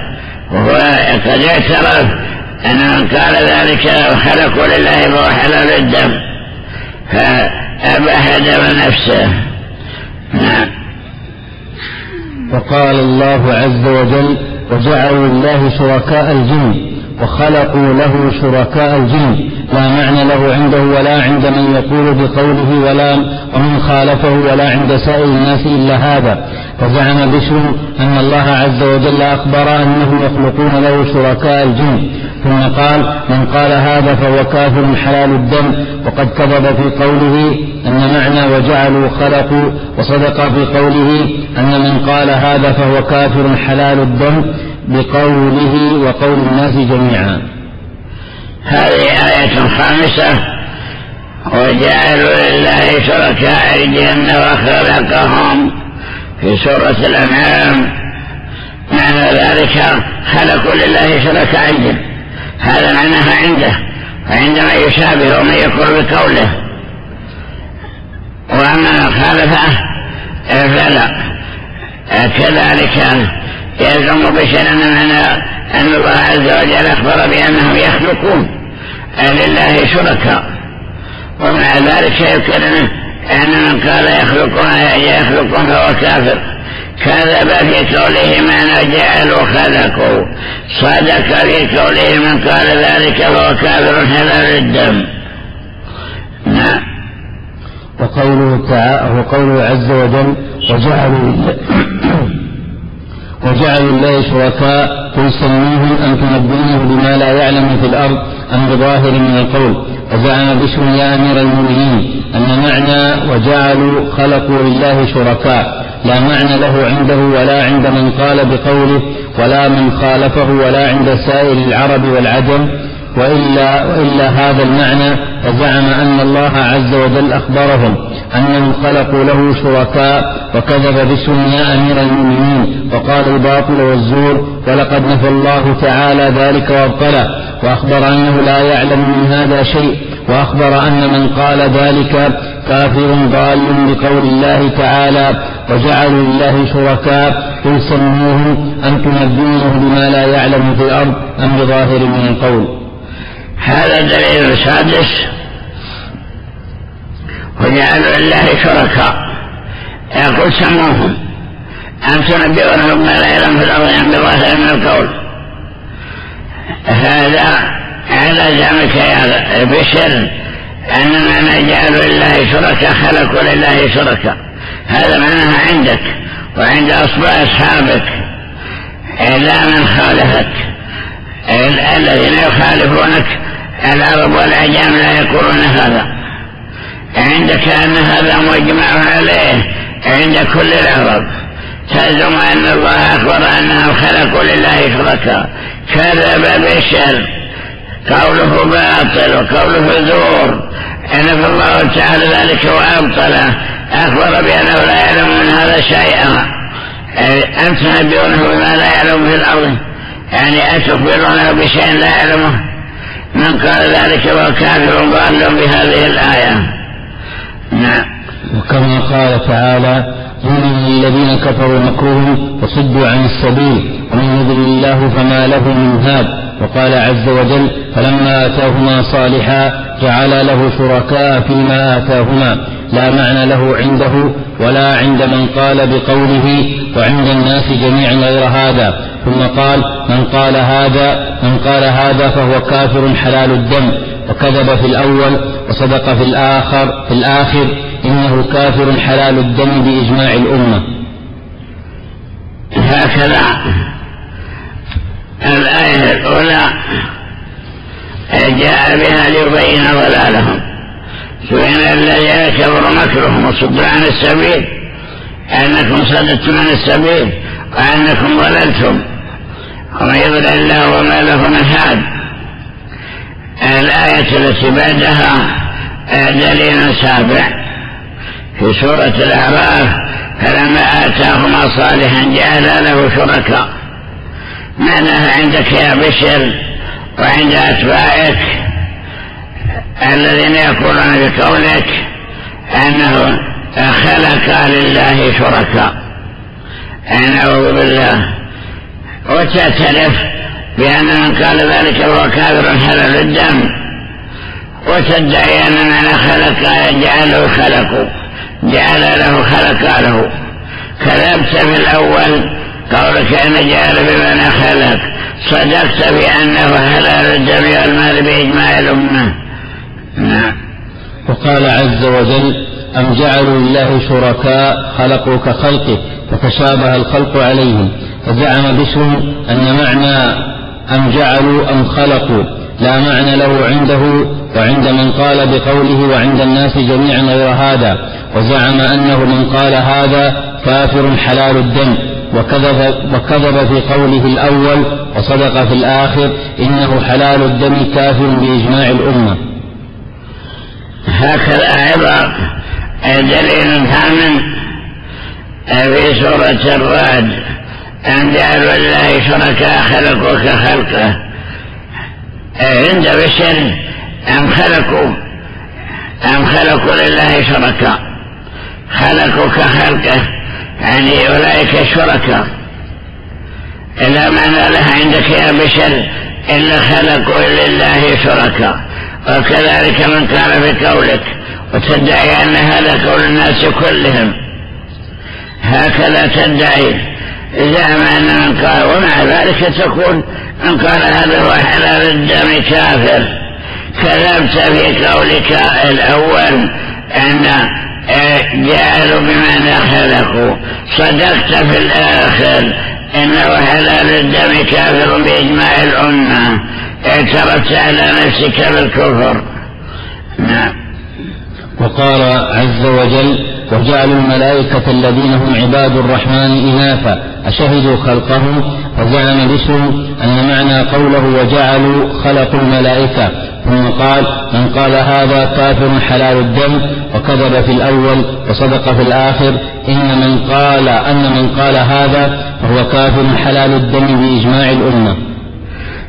وهو قد اعترف أن من قال ذلك خلقوا لله فهو حلال الدم فأباح دم نفسه. نعم. وقال الله عز وجل وجعلوا الله شركاء الجن. وخلقوا له شركاء الجن. لا معنى له عنده ولا عند من يقول بقوله ولا ومن خالفه ولا عند سائر الناس إلا هذا. فزعم بشر أن الله عز وجل أخبر أنهم يخلقون له شركاء الجن. ثم قال من قال هذا فهو كافر حلال الدم. وقد كذب في قوله أن معنى وجعلوا خلقوا. وصدق في قوله أن من قال هذا فهو كافر حلال الدم. بقوله وقول الناس جميعا. هذه آية خامسة. وجعلوا لله شركاء الجن وخلقهم في سورة الأنعام. معنى ذلك خلقوا لله شركاء الجن هذا معناها عنده. فعندما يشابه ومن يقول بقوله. وأما من خالفه فلا كذلك يلزم بشر أن أن الله عز وجل أخبر بأنهم يخلقون. لله شركاء. ومع ذلك يمكن أن من قال يخلقون يخلقون فهو كافر. كذب في قوله ما جعلوا خلقوا صدق في قوله من قال ذلك فهو كافر حلال الدم نعم. وقوله تعالى وقوله عز وجل وجعلوا وجعلوا الله شركاء قل سموهم أن تنبئونه بما لا يعلم في الأرض أم بظاهر من القول وزعم بشر يا أمير المؤمنين أن معنى وجعلوا خلقوا لله شركاء لا معنى له عنده ولا عند من قال بقوله ولا من خالفه ولا عند سائر العرب والعجم وإلا, وإلا هذا المعنى فزعم أن الله عز وجل أخبرهم أنهم خلقوا له شركاء وكذب باسم يا أمير المؤمنين وقال الباطل والزور ولقد نفى الله تعالى ذلك وابطله وأخبر أنه لا يعلم من هذا شيء وأخبر أن من قال ذلك كافر ضال بقول الله تعالى وجعلوا لله شركاء قل سموهم أن تنبئونه بما لا يعلم في الأرض أم بظاهر من القول. هذا الدليل السادس وجعلوا لله شركاء. يقول سموهم. أم تنبئونهم ما لا يعلم في الأرض أم بظاهر من القول. هذا على زعمك يا بشر أننا نجعل لله شركاء خلقوا لله شركاء. هذا معناها عندك وعند أصحابك. إلا من خالفك. الذين يخالفونك. العرب والعجام لا يقولون هذا. عندك أن هذا مجمع عليه عند كل العرب. تزعم أن الله أخبر أنهم خلقوا لله شركاء كذب بالشر قوله باطل وقوله زور. نفى الله تعالى ذلك وأبطله. أخبر بأنه لا يعلم من هذا شيئا. أم تنبئونه بما لا يعلم في الأرض. يعني أتخبرونه بشيء لا يعلمه. من قال ذلك وهو كافر ضال بهذه الآية. نعم. وكما قال تعالى إن الذين كفروا مكروهم وصدوا عن السبيل ومن يضل الله فما له من هاد. وقال عز وجل فلما آتاهما صالحا جعل له شركاء فيما آتاهما لا معنى له عنده ولا عند من قال بقوله وعند الناس جميعا غير هذا. ثم قال من قال هذا من قال هذا فهو كافر حلال الدم. وكذب في الأول وصدق في الآخر في الآخر إنه كافر حلال الدم بإجماع الأمة. هكذا. الآية الأولى جاء بها ليبين ضلالهم. سئل الذين كبروا مكرهم وصدوا عن السبيل. أنكم صددتم عن السبيل وأنكم ضللتم. ومن يضل الله وما له من هاد. الآية التي بعدها دليل سابع في سورة الأعراف فلما آتاهما صالحا جعل له شركاء. معناها عندك يا بشر وعند أتباعك الذين يقولون بقولك أنه خلق لله شركاء. نعوذ بالله. وتعترف بأن من قال ذلك هو كافر حلال الدم. وتدعي أن من خلق جعله خلقوا جعل له خلق له. كذبت في الأول قولك أن جعل بمعنى خلق. صدقت بأنه حلال الدم والمال بإجماع الأمة. نعم. وقال عز وجل أم جعلوا لله شركاء خلقوا كخلقه فتشابه الخلق عليهم. فزعم بشر أن معنى أم جعلوا أم خلقوا. لا معنى له عنده وعند من قال بقوله وعند الناس جميعا غير هذا. وزعم أنه من قال هذا كافر حلال الدم. وكذب, وكذب في قوله الأول وصدق في الآخر إنه حلال الدم كافر بإجماع الأمة. هكذا أيضا دليل ثامن في سورة الرعد. أن جعلوا لله شركاء خلقوا كخلقه عند بشر أم خلقوا؟ أم خلقوا لله شركاء خلقوا كخلقه يعني أولئك شركاء إلا معنى لها عندك يا بشر إلا خلقوا لله شركاء وكذلك من كان بقولك وتدعي أن هذا قول الناس كلهم. هكذا تدعي. زعم أن من قال ومع ذلك تكون من قال هذا هو حلال الدم كافر. كذبت في قولك الأول أن جعلوا بمعنى خلقوا صدقت في الآخر إنه حلال الدم كافر بإجماع الأمة. اعترفت على نفسك بالكفر. نعم. وقال عز وجل وجعلوا الملائكة الذين هم عباد الرحمن إناثا. أشهدوا خلقهم؟ وزعم بشر أن معنى قوله وجعلوا خلقوا الملائكة. ثم قال من قال هذا كافر حلال الدم وكذب في الأول وصدق في الآخر. إن من قال أن من قال هذا فهو كافر حلال الدم بإجماع الأمة.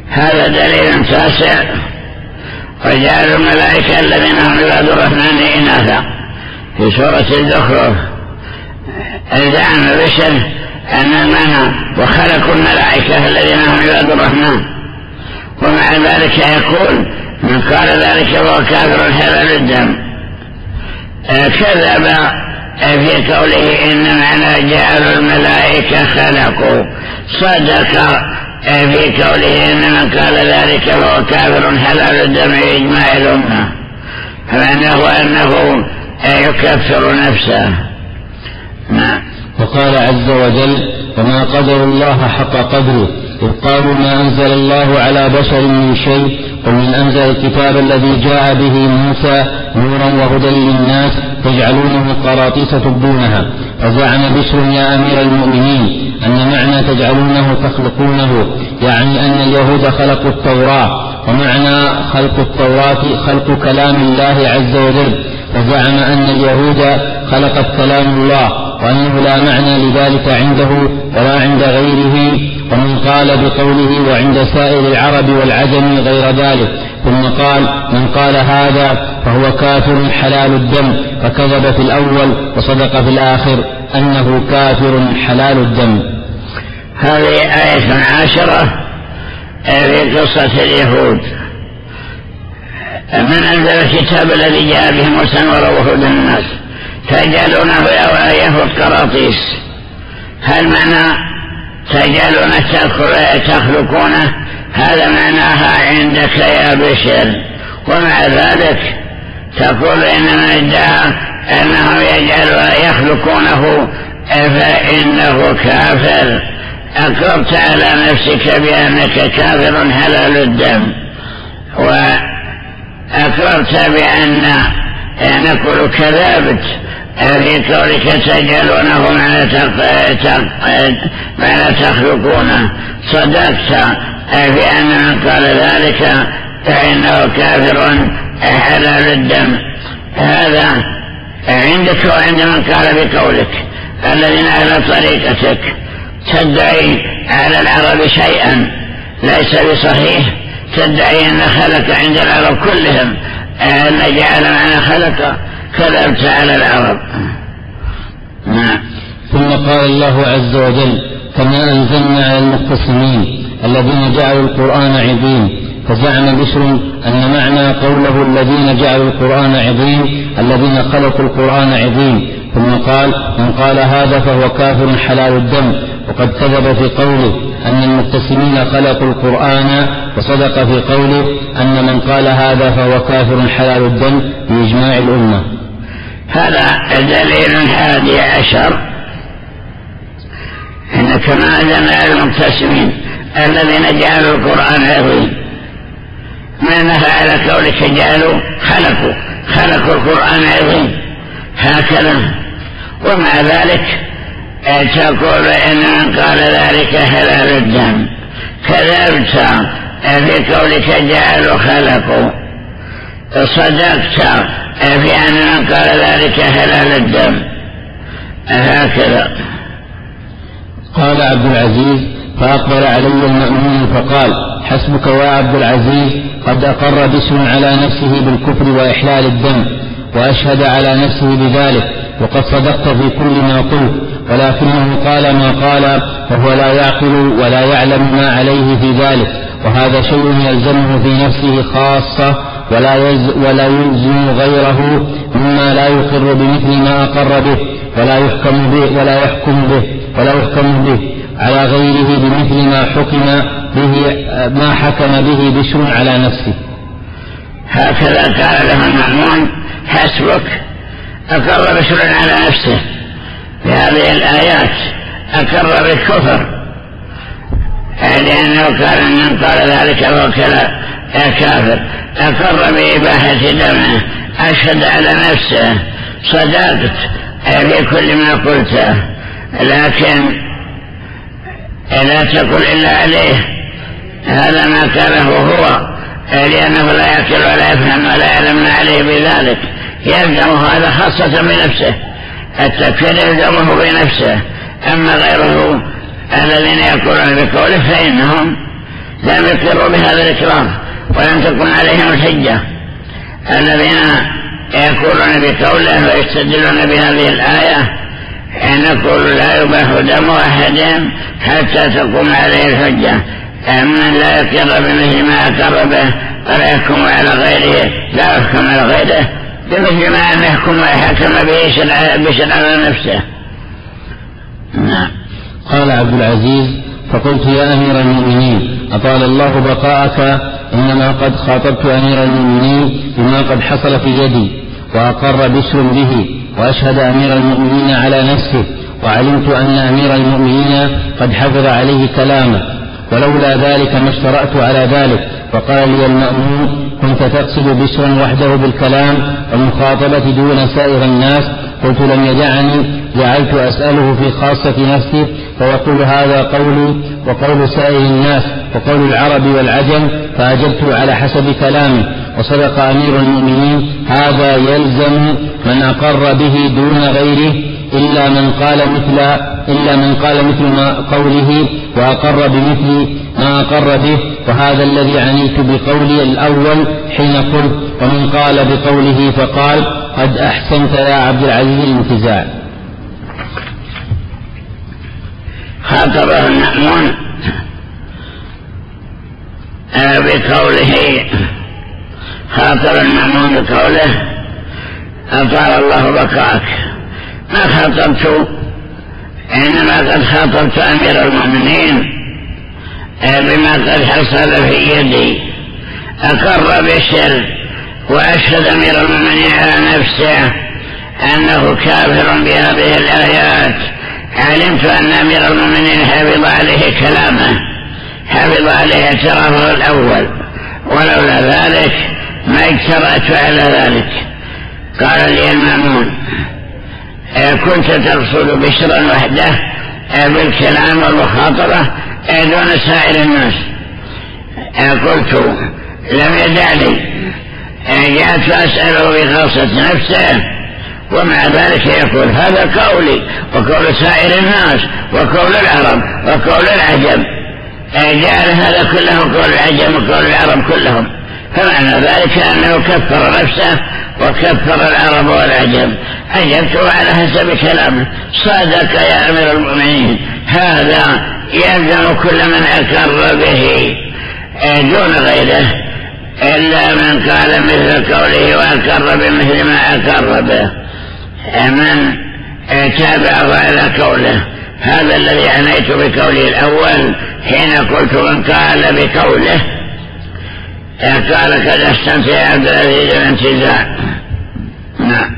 هذا دليل تاسع وجعلوا الملائكة الذين هم عباد الرحمن إناثا. في سورة الزخرف. زعم بشر أن المعنى وخلقوا الملائكة الذين هم عباد الرحمن. ومع ذلك يقول من قال ذلك وهو كافر حلال الدم كذب في قوله إن معنى جعلوا الملائكة خلقوا. صدق في قوله إن من قال ذلك وهو كافر حلال الدم إجماع الأمة. فمعناه أنه يكفر نفسه. نعم. وقال عز وجل وما قدر الله حق قدره إذ قالوا ما أنزل الله على بشر من شيء قل من أنزل الكتاب الذي جاء به موسى نورا وهدى للناس تجعلونه قراطيس تبدونها. فزعم بشر يا أمير المؤمنين أن معنى تجعلونه تخلقونه يعني أن اليهود خلقوا التوراة ومعنى خلق التوراة خلق كلام الله عز وجل. فزعم أن اليهود خلقت كلام الله وأنه لا معنى لذلك عنده ولا عند غيره. ومن قال بقوله وعند سائر العرب والعجم غير ذلك. ثم قال من قال هذا فهو كافر حلال الدم فكذب في الأول وصدق في الآخر أنه كافر حلال الدم. هذه آية عاشرة. في قصة اليهود. من أنزل الكتاب الذي جاء به موسى وهدى الناس تجعلونه يهود قراطيس. هل معنى تجعلون تخلقونه هذا معناها عندك يا بشر. ومع ذلك تقول إنما ادعى أنهم يجعل يخلقونه فإنه كافر. أقربت على نفسك بأنك كافر حلال الدم وأقررت بأن نقول كذبت في كونك تجعلونه ما تخلقونه صدقت في أن من قال ذلك فإنه كافر حلال الدم. هذا عندك وعند من قال بقولك الذين على طريقتك. تدعي على العرب شيئا. ليس بصحيح تدعي أن خلق عند العرب كلهم أن جعل معنا خلق كذبت على العرب. نعم. ثم قال الله عز وجل كما أنزلنا على المقتسمين الذين جعلوا القرآن عظيم. فزعم بشر أن معنى قوله الذين جعلوا القرآن عظيم الذين خلقوا القرآن عظيم. ثم قال من قال هذا فهو كافر حلال الدم. وقد كذب في قوله أن المقتسمين خلقوا القرآن وصدق في قوله أن من قال هذا فهو كافر حلال الدم بإجماع الأمة. هذا دليل هادي عشر. إن كما أذن المقتسمين الذين جعلوا القرآن عظيم. ما نهى على قولك جعلوا؟ خلقوا. خلقوا القرآن عظيم. هكذا. ومع ذلك تقول إن قال ذلك حلال الدم. كذبت في قولك جعلوا خلقوا صدقت في أن من قال ذلك حلال الدم. هكذا قال عبد العزيز فأقبل علي المأمون فقال حسبك يا عبد العزيز قد أقر باسم على نفسه بالكفر وإحلال الدم وأشهد على نفسه بذلك وقد صدقت في كل ما قلت ولكنه قال ما قال فهو لا يعقل ولا يعلم ما عليه في ذلك وهذا شيء يلزمه في نفسه خاصة ولا ولا يلزم غيره مما لا يقر بمثل ما أقر به ولا يحكم به ولا يحكم به ولا يحكم به على غيره بمثل ما حكم به ما حكم به بشر على نفسه. هكذا قال له المأمون حسبك أقر بشر على نفسه في هذه الآيات أقر بالكفر لأنه قال من قال ذلك فهو كافر. أقر بإباحة دمه أشهد على نفسه صدقت في كل ما قلته لكن لا تقل إلا عليه. هذا ما قاله هو لأنه لا يأكل ولا يفهم ولا يعلم عليه بذلك. يلزمه هذا خاصة بنفسه. التكفير يلزمه بنفسه. أما غيره الذين يقولون بقوله فإنهم لم يقروا بهذا الإكرام ولم تكن عليهم الحجة. الذين يقولون بقوله ويستدلون بهذه الآية نقول لا يباح دم أحد حتى تقوم عليه الحجة. أما لا يقر بمثل ما أقر به ولا يحكم على غيره لا يحكم على غيره. بمثل أن يحكم ويحكم به على نفسه. نعم. قال عبد العزيز فقلت يا أمير المؤمنين أطال الله بقاءك؟ إنما قد خاطبت أمير المؤمنين بما قد حصل في يدي وأقر بشر به وأشهد أمير المؤمنين على نفسه وعلمت أن أمير المؤمنين قد حفظ عليه كلامه ولولا ذلك ما اشترأت على ذلك. فقال لي المأمون كنت تقصد بشرا وحده بالكلام والمخاطبة دون سائر الناس؟ قلت لم يدعني. جعلت أسأله في خاصة نفسي فيقول هذا قولي وقول سائر الناس وقول العرب والعجم فأجبت على حسب كلامه وصدق أمير المؤمنين هذا يلزم من أقر به دون غيره. إلا من قال مثل إلا من قال مثل ما قوله وأقر بمثل ما أقر به وهذا الذي عنيت بقولي الأول حين قلت ومن قال بقوله فقال قد أحسنت يا عبد العزيز الانتزاع خاطبه المأمون بقوله خاطر المأمون بقوله أطال الله بقاك. ما خاطبت إنما قد خاطبت أمير المؤمنين. بما قد حصل في يدي. أقر بالشر وأشهد أمير المؤمنين على نفسه أنه كافر بهذه الآيات. علمت أن أمير المؤمنين حفظ عليه كلامه حفظ عليه اعترافه الأول. ولولا ذلك ما اجترأت على ذلك. قال لي المأمون كنت تقصد بشرا وحده بالكلام والمخاطرة دون سائر الناس. قلت لم يدعني جاءت أسأله بخاصة نفسه ومع ذلك يقول هذا قولي وقول سائر الناس وقول العرب وقول العجم. جعل هذا كله قول العجم وقول العرب كلهم. فمعنى ذلك أنه كفر نفسه وكفر العرب والعجم أجبته على حسب كلامه. صادق يا أمير المؤمنين. هذا يلزم كل من أكر به. دون غيره. إلا من قال مثل قوله وأكر بمثل ما أكر به. من تابعه على قوله. هذا الذي عنيت بقوله الأول حين قلت من قال بقوله قال قد أحسنت يا عبد العزيز الانتزاع نعم.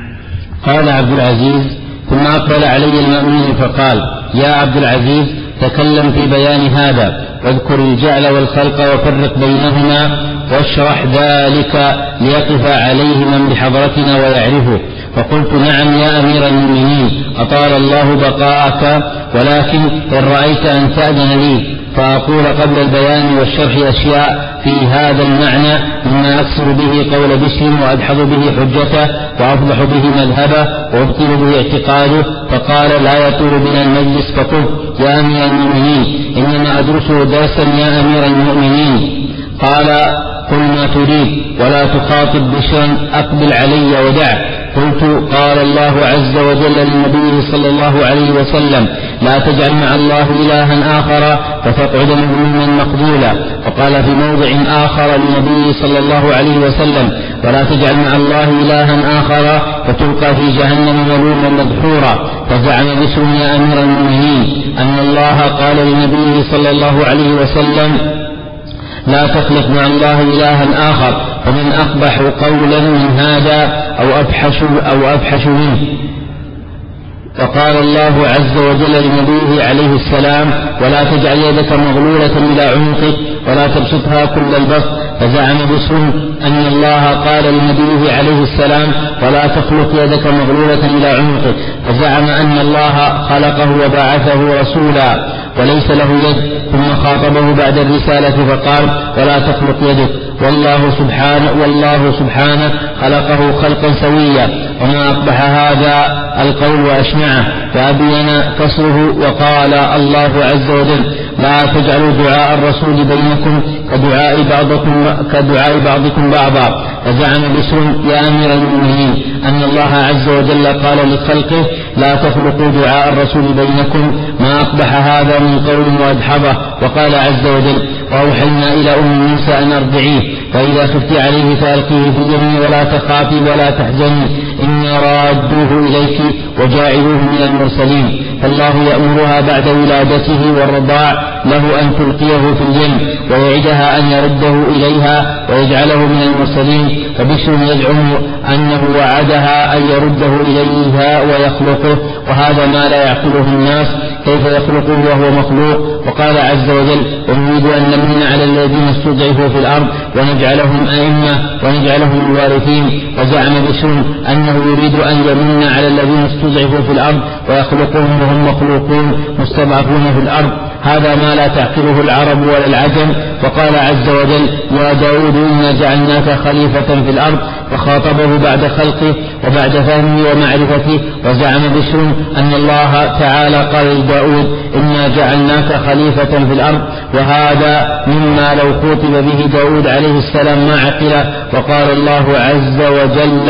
قال عبد العزيز ثم أقبل علي المأمون فقال يا عبد العزيز تكلم في بيان هذا واذكر الجعل والخلق وفرق بينهما واشرح ذلك ليقف عليه من بحضرتنا ويعرفه. فقلت نعم يا أمير المؤمنين أطال الله بقاءك ولكن إن رأيت أن تأذن لي فأقول قبل البيان والشرح أشياء في هذا المعنى مما أكسر به قول بشر وأدحض به حجته وأفضح به مذهبه وأبطل به اعتقاده فقال لا يطول بنا المجلس فقلت يا أمير المؤمنين إنما أدرسه درسا يا أمير المؤمنين. قال قل ما تريد ولا تخاطب بشرا أقبل علي ودع. قلت قال الله عز وجل للنبي صلى الله عليه وسلم لا تجعل مع الله إلها آخر فتقعد مظلوما مقبولا. وقال في موضع آخر للنبي صلى الله عليه وسلم ولا تجعل مع الله إلها آخر فتلقى في جهنم ملوما مدحورا. فزعم بشر يا أمير المؤمنين أن الله قال للنبي صلى الله عليه وسلم لا تخلق مع الله إلها آخر ومن أقبح قولا من هذا أو أفحش أو أفحش منه. وقال الله عز وجل لنبيه عليه السلام ولا تجعل يدك مغلولة إلى عنقك ولا تبسطها كل البسط. فزعم بشر أن الله قال لنبيه عليه السلام ولا تخلق يدك مغلولة إلى عنقك فزعم أن الله خلقه وبعثه رسولا وليس له يد ثم خاطبه بعد الرسالة فقال ولا تخلق يدك والله سبحانه والله سبحانه خلقه خلقا سويا. وما أقبح هذا القول وأشنعه فأبين كسره وقال الله عز وجل لا تجعلوا دعاء الرسول بينكم كدعاء بعضكم كدعاء بعضكم بعضا. فزعم بسر يا أمير المؤمنين أن الله عز وجل قال لخلقه لا تخلقوا دعاء الرسول بينكم. ما أقبح هذا من قول وأدحضه. وقال عز وجل وأوحينا إلى أم موسى أن أرضعيه فإذا خفت عليه فألقيه في اليم ولا تخافي ولا تحزني إنا رادوه إليك وجاعلوه من المرسلين فالله يأمرها بعد ولادته والرضاع له أن تلقيه في اليم ويعدها أن يرده إليها ويجعله من المرسلين. فبشر يزعم أنه وعدها أن يرده إليها ويخلقه. وهذا ما لا يعقله الناس كيف يخلقه وهو مخلوق؟ وقال عز وجل ونريد أن نمن على الذين استضعفوا في الأرض ونجعلهم أئمة ونجعلهم الوارثين. وزعم بشر أنه يريد أن يمن على الذين استضعفوا في الأرض ويخلقهم وهم مخلوقون مستضعفون في الأرض. هذا ما لا تعقله العرب ولا العجم وقال عز وجل يا داود إنا جعلناك خليفة في الأرض. وخاطبه بعد خلقه وبعد فهمه ومعرفته. وزعم بشر أن الله تعالى قال لداود إنا جعلناك خليفة في الأرض. وهذا مما لو خوطب به داود عليه السلام ما عقل. وقال الله عز وجل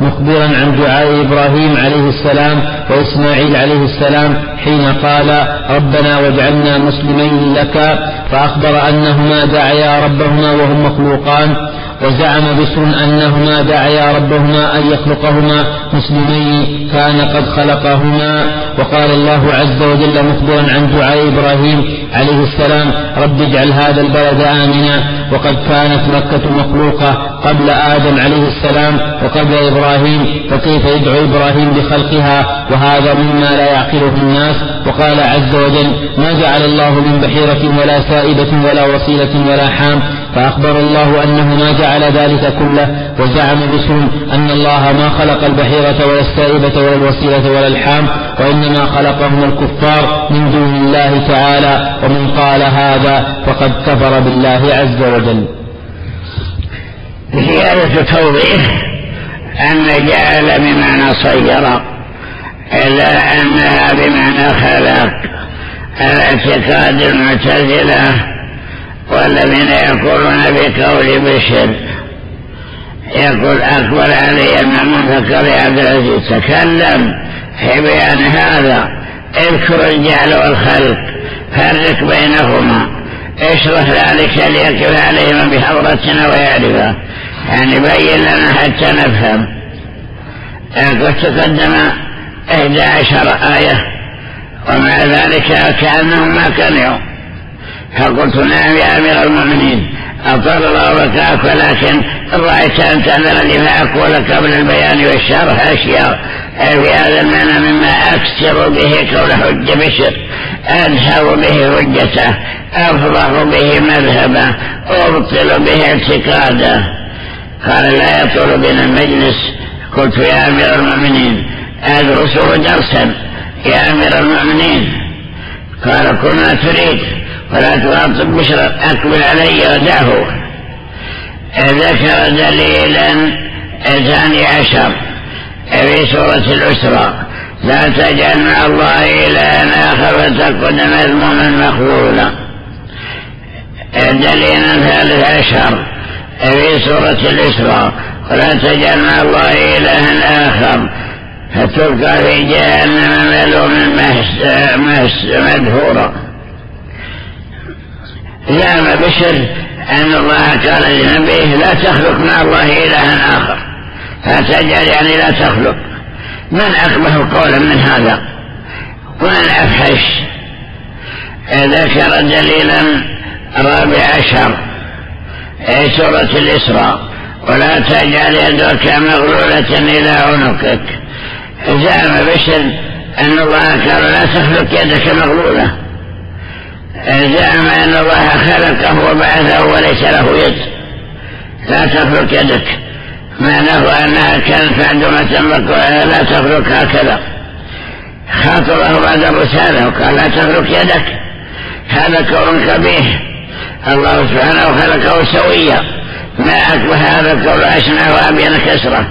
مخبرا عن دعاء إبراهيم عليه السلام وإسماعيل عليه السلام حين قال ربنا واجعلنا مسلمين لك فأخبر أنهما دعيا ربهما وهم مخلوقان. وزعم بشر أنهما دعيا ربهما أن يخلقهما مسلمين كان قد خلقهما. وقال الله عز وجل مخبرا عن دعاء إبراهيم عليه السلام رب اجعل هذا البلد آمنا. وقد كانت مكة مخلوقة قبل آدم عليه السلام وقبل إبراهيم فكيف يدعو إبراهيم بخلقها؟ وهذا مما لا يعقله الناس. وقال عز وجل ما جعل الله من بحيرة ولا سائبة ولا وصيلة ولا حام. فأخبر الله أنه ما جعل ذلك كله وزعم بشر أن الله ما خلق البحيرة ولا السائبة ولا الوسيلة ولا الحام وإنما خلقهم الكفار من دون الله تعالى ومن قال هذا فقد كفر بالله عز وجل. زيادة توضيح أن جعل بمعنى صير إلا أنها بمعنى خلق الاعتقاد المعتزلة والذين يقولون بقول بشر. يقول أقبل علي المأمون فقال يا عبد العزيز تكلم في بيان هذا اذكر الجعل والخلق فرق بينهما اشرح ذلك ليقف عليهما بحضرتنا ويعرفه. يعني بين لنا حتى نفهم. قد تقدم إحدى عشر آية ومع ذلك كأنهم ما كانوا. فقلت نعم يا أمير المؤمنين؟ أطال الله وكاك ولكن رأيت أن تأذن لي فأقول قبل البيان والشرح أشياء. في هذا المعنى مما أكسر به قول حج بشر أدهر به حجته. أفضح به مذهبه. أبطل به اعتقاده. قال لا يطول بنا المجلس. قلت يا أمير المؤمنين أدرسه درسا. يا أمير المؤمنين. قال كنا تريد. ولا تخاطب بشرا أقبل علي ودعه ذكر دليلا ثاني عشر في سورة الأسرى لا تجعل مع الله إلها آخر فتكون مذموما مخلولا دليلا ثالث عشر في سورة الإسراء ولا تجعل مع الله إلها آخر فتلقى في جهنم ملوما مدهورا زعم بشر أن الله قال لنبيه لا تخلق مع الله إلها آخر. فتجعل يعني لا تخلق. من أقبه قولا من هذا؟ ومن أفحش. ذكر دليلا رابع عشر. في سورة الإسراء. ولا تجعل يدك مغلولة إلى عنقك. زعم بشر أن الله قال لا تخلق يدك مغلولة. زعم أن الله خلقه وبعثه وليس له يد. لا تخلق يدك. معناه أنها كانت معدومة لا تخلق هكذا. خاطبه بعد الرسالة وقال لا تخلق يدك. هذا كون كبير. الله سبحانه خلقه سويا. ما أكبر هذا القول أشنع وأبين كسرة.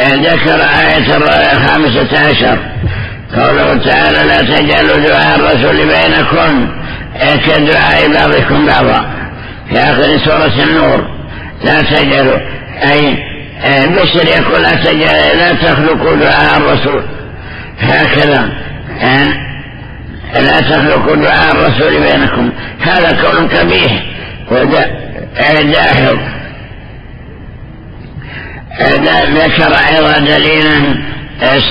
ذكر آية الخامسة عشر. قوله تعالى لا تجعلوا دعاء الرسول بينكم كدعاء بعضكم بعضا. في آخر سورة النور لا تجعلوا أي بشر يقول لا, لا تخلقوا دعاء الرسول. هكذا لا تخلقوا دعاء الرسول بينكم. هذا قول كبير وداحظ ذكر أيضا دليلا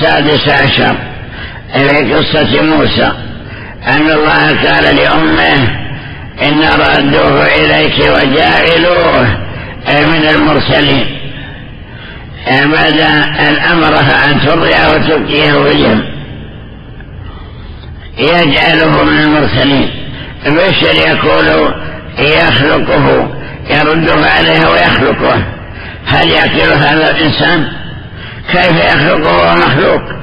سادس عشر. في قصة موسى. أن الله قال لأمه إن ردوه إليك وجاعلوه من المرسلين. بعد أن أمرها أن ترضع وتبكيه وجم يجعله من المرسلين. البشر يقول يخلقه يرده عليه ويخلقه. هل يعقل هذا الإنسان؟ كيف يخلقه وهو مخلوق؟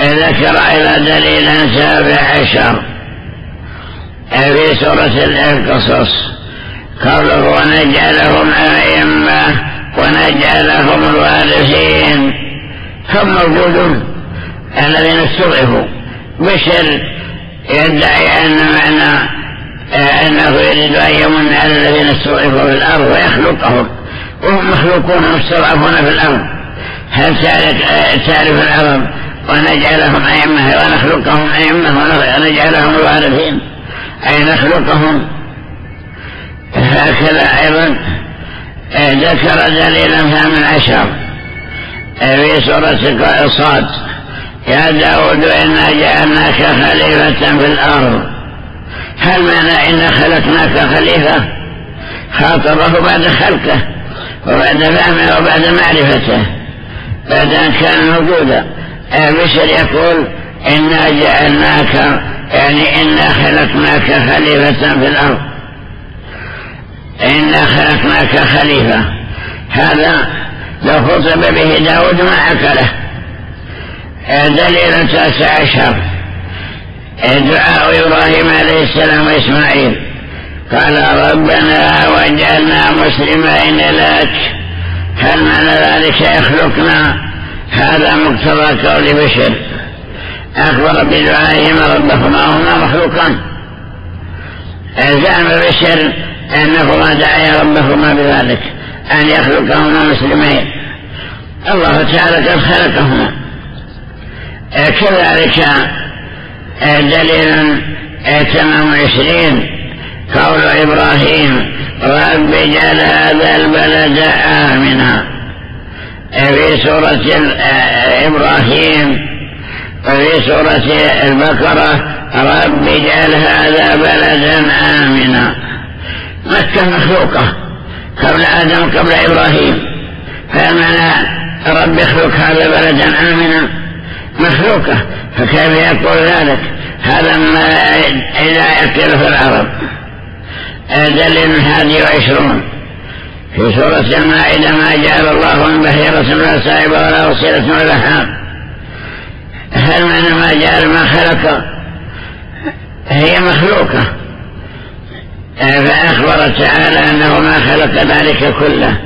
ذكر إلى دليل سابع عشر. في سورة القصص قوله ونجعلهم أئمة ونجعلهم الوارثين. هم موجودون الذين استضعفوا. بشر يدعي أن معنى أنه يريد أن يمن على الذين استضعفوا في الأرض ويخلقهم. وهم مخلوقون مستضعفون في الأرض. هل تعرف العرب ونجعلهم أئمة ونخلقهم أئمة ونجعلهم الوارثين. أي نخلقهم. هكذا أيضا ذكر دليلا ثامن عشر في سورة صاد يا داود إنا جعلناك خليفة في الأرض. هل معنى إن خلقناك خليفة؟ خاطبه بعد خلقه وبعد فهمه وبعد معرفته بعد أن كان موجودا. البشر يقول إنا جعلناك يعني إنا خلقناك خليفة في الأرض. إنا خلقناك خليفة. هذا لو خطب به داود ما أكله. دليل تاسع عشر. دعاء إبراهيم عليه السلام وإسماعيل. قال ربنا وجعلنا مسلمين لك. هل معنى ذلك؟ يخلقنا هذا مقتضى قول بشر. أخبر بدعائهما ربهما هما مخلوقان. زعم بشر أنهما دعا ربهما بذلك أن يخلقهما مسلمين. الله تعالى قد خلقهما. كذلك دليل تمام عشرين. قول إبراهيم رب اجعل هذا البلد آمنا. في سورة إبراهيم وفي سورة البقرة رب اجعل هذا بلدا آمنا. مكة مخلوقة قبل آدم قبل إبراهيم. فمعنى رب اخلق هذا بلدا آمنا. مخلوقة فكيف يقول ذلك؟ هذا ما لا يقل في العرب. دليل هادي وعشرون. في سورة المائدة ما جعل الله من بحيرة ولا سائبة ولا وصيلة ولا حام هل معنى ما جعل ما خلق؟ هي مخلوقة. فأخبر تعالى أنه ما خلق ذلك كله.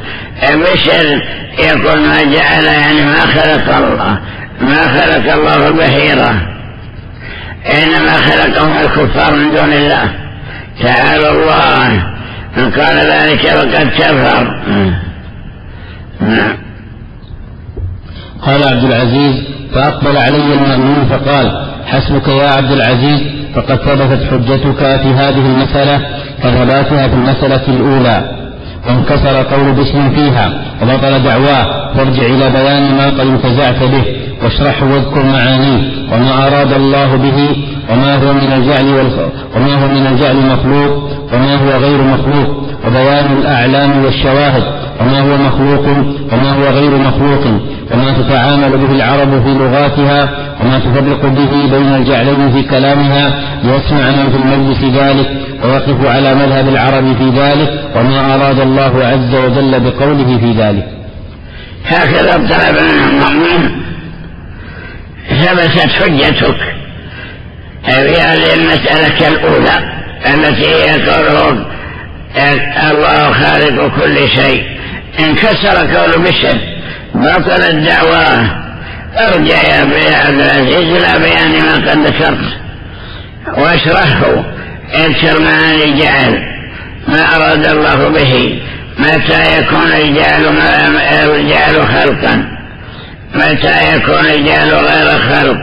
بشر يقول ما جعل يعني ما خلق الله. ما خلق الله البحيرة إنما خلقهم الكفار من دون الله. تعالى الله. من قال ذلك فقد كفر. نعم. قال عبد العزيز فأقبل علي المأمون فقال حسبك يا عبد العزيز فقد ثبتت حجتك في هذه المسألة كثباتها في المسألة الأولى. وانكسر قول باسم فيها وبطل دعواه فارجع إلى بيان ما قد انتزعت به واشرحه واذكر معانيه وما أراد الله به وما هو من الجعل وما هو من الجعل مخلوق وما هو غير مخلوق وبيان الأعلام والشواهد وما هو مخلوق وما هو غير مخلوق وما تتعامل به العرب في لغاتها وما تفرق به بين الجعلين في كلامها ليسمع من في المجلس ذلك ويقف على مذهب العرب في ذلك وما أراد الله عز وجل بقوله في ذلك. هكذا طلب المؤمن ثبتت حجتك. في هذه المسألة الأولى التي هي قوله الله خالق كل شيء. انكسر قول بشر بطل الدعوة. ارجع يا عبد العزيز إلى بيان ما قد ذكرت. واشرحه اذكر معاني الجعل ما أراد الله به متى يكون الجعل الجعل خلقا متى يكون الجهل غير خلق.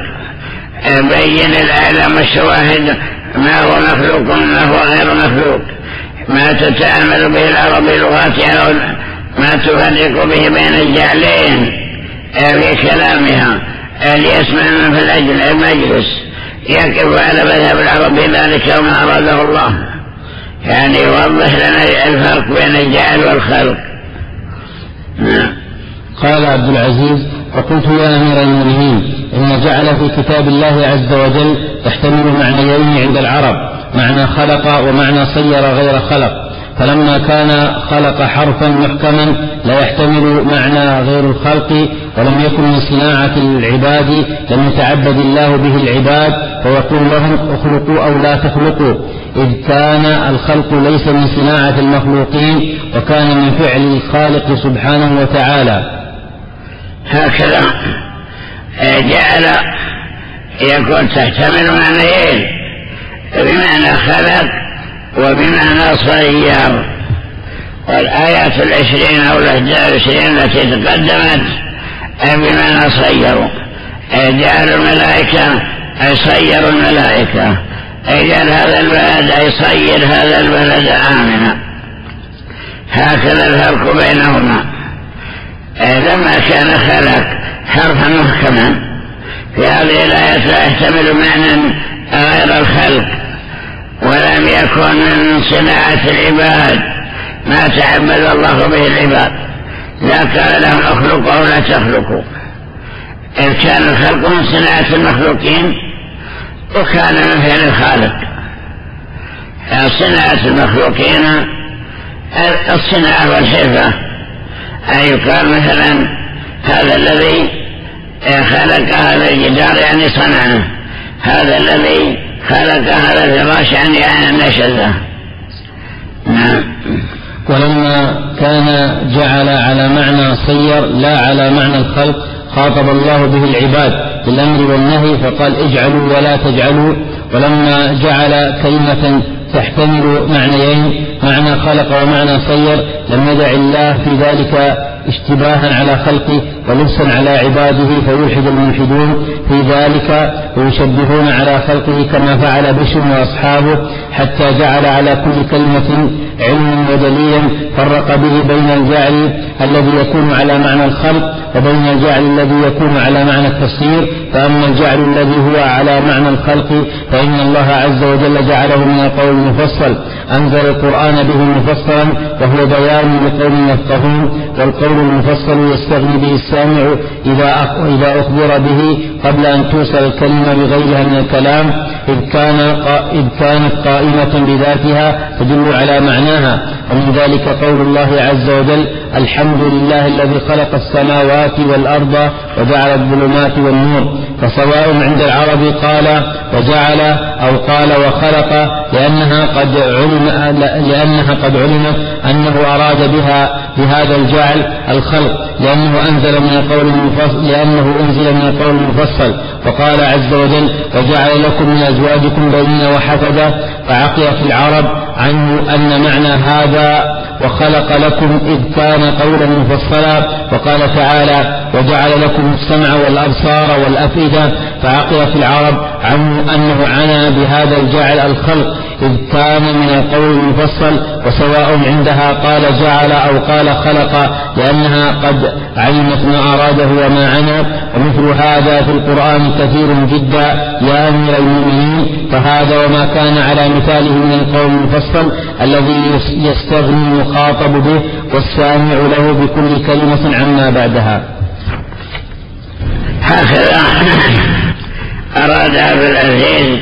بين الأعلام والشواهد ما هو مخلوق وما هو غير مخلوق. ما تتعامل به العرب لغاتها ما تفرق به بين الجعلين. في كلامها ليسمع من في المجلس يقف على مذهب العرب ذلك وما أراده الله. يعني يوضح لنا الفرق بين الجعل والخلق. نعم. قال عبد العزيز فقلت يا أمير المؤمنين إن جعل في كتاب الله عز وجل تحتمل معنيين عند العرب معنى خلق ومعنى صير غير خلق. فلما كان خلق حرفا محكما لا يحتمل معنى غير الخلق ولم يكن من صناعة العباد لم يتعبد الله به العباد فيقول لهم اخلقوا أو لا تخلقوا. إذ كان الخلق ليس من صناعة المخلوقين وكان من فعل الخالق سبحانه وتعالى. هكذا. جعل يكون تحتمل معنيين. بمعنى خلق وبمعنى صير والآيات العشرين أو العشرين التي تقدمت بمعنى صيروا. جعل الملائكة أي صيروا الملائكة. أي جعل هذا البلد أي صير هذا البلد آمنا. هكذا الفرق بينهما. لما كان خلق حرفا محكما في هذه الآية لا يحتمل معنى غير الخلق ولم يكن من صناعة العباد ما تعبد الله به العباد. لا كان لهم اخلقوا أو لا تخلقوا. إذ كان الخلق من صناعة المخلوقين وكان من فعل الخالق. صناعة المخلوقين الصناعة والحرفة أي يقال مثلا هذا الذي خلق هذا الجدار يعني صنعه. هذا الذي خلق هذا الفراش يعني النشزة نعم. ولما كان جعل على معنى صير لا على معنى الخلق خاطب الله به العباد بالأمر والنهي فقال اجعلوا ولا تجعلوا. ولما جعل كلمة تحتمل معنيين معنى خلق ومعنى صير. لم يدع الله في ذلك اشتباها على خلقه ولبسا على عباده فيلحد الملحدون. في ذلك ويشبهون على خلقه كما فعل بشر وأصحابه حتى جعل على كل كلمة علما ودليلا فرق به بين الجعل الذي يكون على معنى الخلق وبين الجعل الذي يكون على معنى التصوير فأما الجعل الذي هو على معنى الخلق فإن الله عز وجل جعله من القول المفصل. أنزل القرآن به مفصلا وهو بيان لقوم يفقهون والقول المفصل يستغني به السامع إذا إذا أخبر به قبل أن توصل الكلمة بغيرها من الكلام. إذ كان إذ كانت قائمة بذاتها تدل على معناها ومن ذلك قول الله عز وجل الحمد لله الذي خلق السماوات والأرض وجعل الظلمات والنور. فسواء عند العرب قال وجعل أو قال وخلق لأنها قد علم لأنها قد علمت أنه أراد بها بهذا الجعل الخلق لأنه أنزل من القول المفصل لأنه أنزل من القول المفصل وقال عز وجل وجعل لكم من أزواجكم بنين وحفدة فعقل في العرب عنه أن معنى هذا وخلق لكم إذ كان قولا مفصلا وقال تعالى وجعل لكم السمع والأبصار والأفئدة فعقل في العرب عنه أنه عنى بهذا الجعل الخلق إذ كان من القول المفصل وسواء عندها قال جعل أو قال خلق لأنها قد علمت ما أراده وما عنى ومثل هذا في القرآن كثير جدا. يا أمير المؤمنين فهذا وما كان على مثاله من القول المفصل الذي يستغني المخاطب به والسامع له بكل كلمة عما بعدها. هكذا أراد أبو العزيز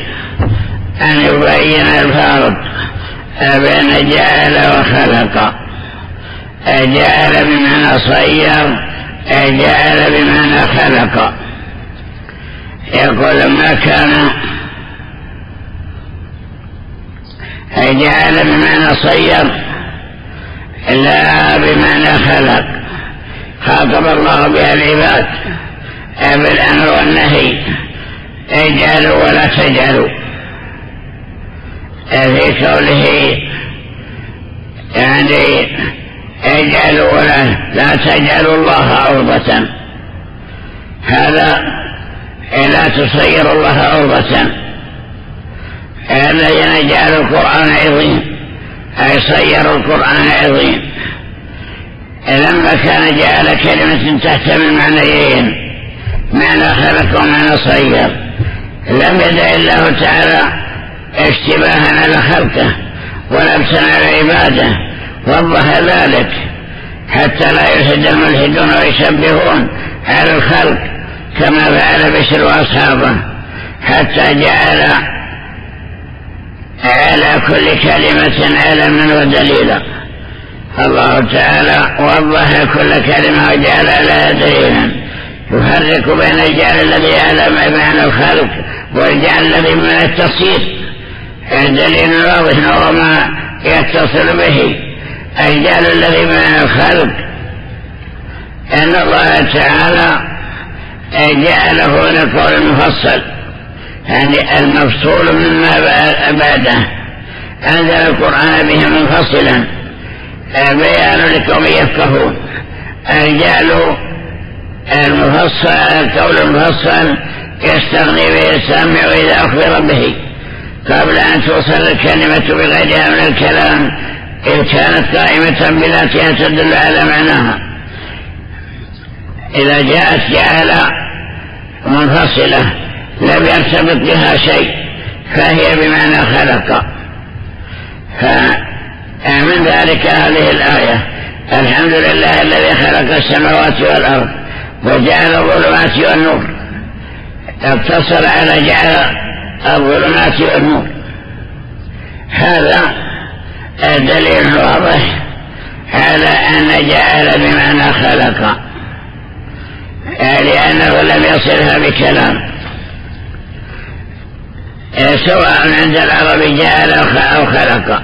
أن يبين الفرق بين جعل وخلق. جعل بمعنى صير جعل بمعنى خلق. يقول ما كان جعل بمعنى صير لا بمعنى خلق. خاطب الله بها العباد بالأمر والنهي. اجعلوا ولا تجعلوا. في قوله يعني اجعلوا ولا لا تجعلوا الله عرضة هذا لا تصير الله عرضة الذين جعلوا القرآن عظيم. أي صيروا القرآن عظيم. لما كان جعل كلمة تحتمل معنيين معنى خلق ومعنى صير. لم يدع الله تعالى اشتباها على خلقه ولبسا على عباده وضح ذلك. حتى لا يلحد الملحدون ويشبهون على الخلق كما فعل بشر وأصحابه. حتى جعل على كل كلمة علما ودليلا. الله تعالى وضح كل كلمة وجعل لها دليلا. يفرق بين الجعل الذي يعلم معنى الخلق والجعل الذي من التصير. دليل واضح وهو ما يتصل به الجعل الذي من الخلق. أن الله تعالى جعله لقول المفصل يعني المفصول مما بعده. أنزل القرآن به منفصلا بيان لقوم يفقهون. الجعل المفصل القول المفصل يستغني به السامع إذا أخبر به. قبل أن توصل الكلمة بغيرها من الكلام إن كانت قائمة بذاتها تدل على معناها. إذا جاءت جعل منفصلة لم يرتبط بها شيء فهي بمعنى خلق. فمن ذلك هذه الآية الحمد لله الذي خلق السماوات والأرض وجعل الظلمات والنور. اقتصر على جعل الظلمات والنور هذا دليل واضح. على أن جعل بمعنى خلق. لأنه لم يصلها بكلام. سواء عند العرب جعل أو خلق.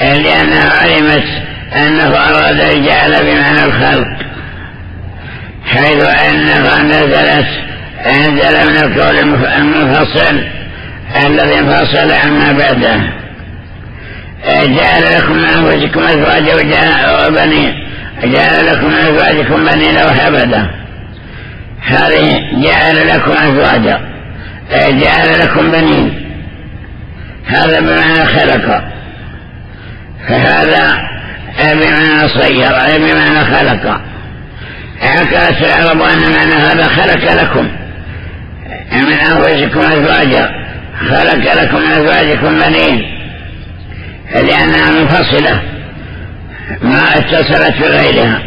لأنها علمت أنه أراد الجعل بمعنى الخلق. حيث أنها نزلت أنزل من القول المفصل الذي انفصل عما بعده. جعل لكم من أنفسكم أزواجا وبنين جعل لكم من أزواجكم بنين وحبدا هذه جعل لكم أزواجا جعل لكم بنين. هذا بمعنى خلق. فهذا بمعنى صير بمعنى خلق. عقلت العرب أن معنى هذا خلق لكم. من أنفسكم أزواجا؟ خلق لكم من أزواجكم بنين. لأنها منفصلة ما اتصلت بغيرها.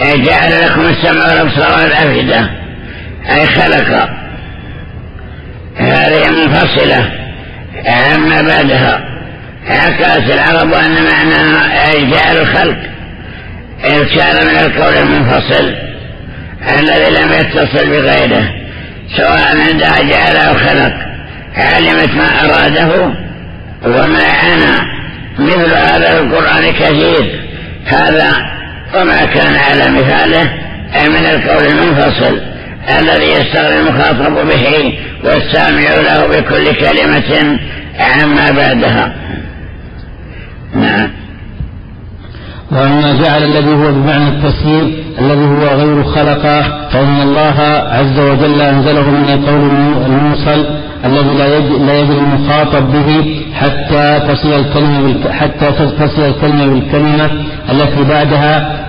جعل لكم السمع والأبصار والأفئدة. أي خلق. هذه منفصلة. عما بعدها. عكست العرب أن معناها جعل الخلق. كان من القول المنفصل. الذي لم يتصل بغيره. سواء عندها جعل أو خلق. علمت ما أراده وما عنا مثل هذا القرآن كثير هذا وما كان على مثاله من القول المنفصل الذي يستغل المخاطب به والسامع له بكل كلمة عما بعدها. نعم. وأما جعل الذي هو بمعنى التسيير الذي هو غير خلق فإن الله عز وجل أنزله من القول الموصل الذي لا يدري المخاطب به حتى تصل الكلمة حتى تصل الكلمة بالكلمة التي بعدها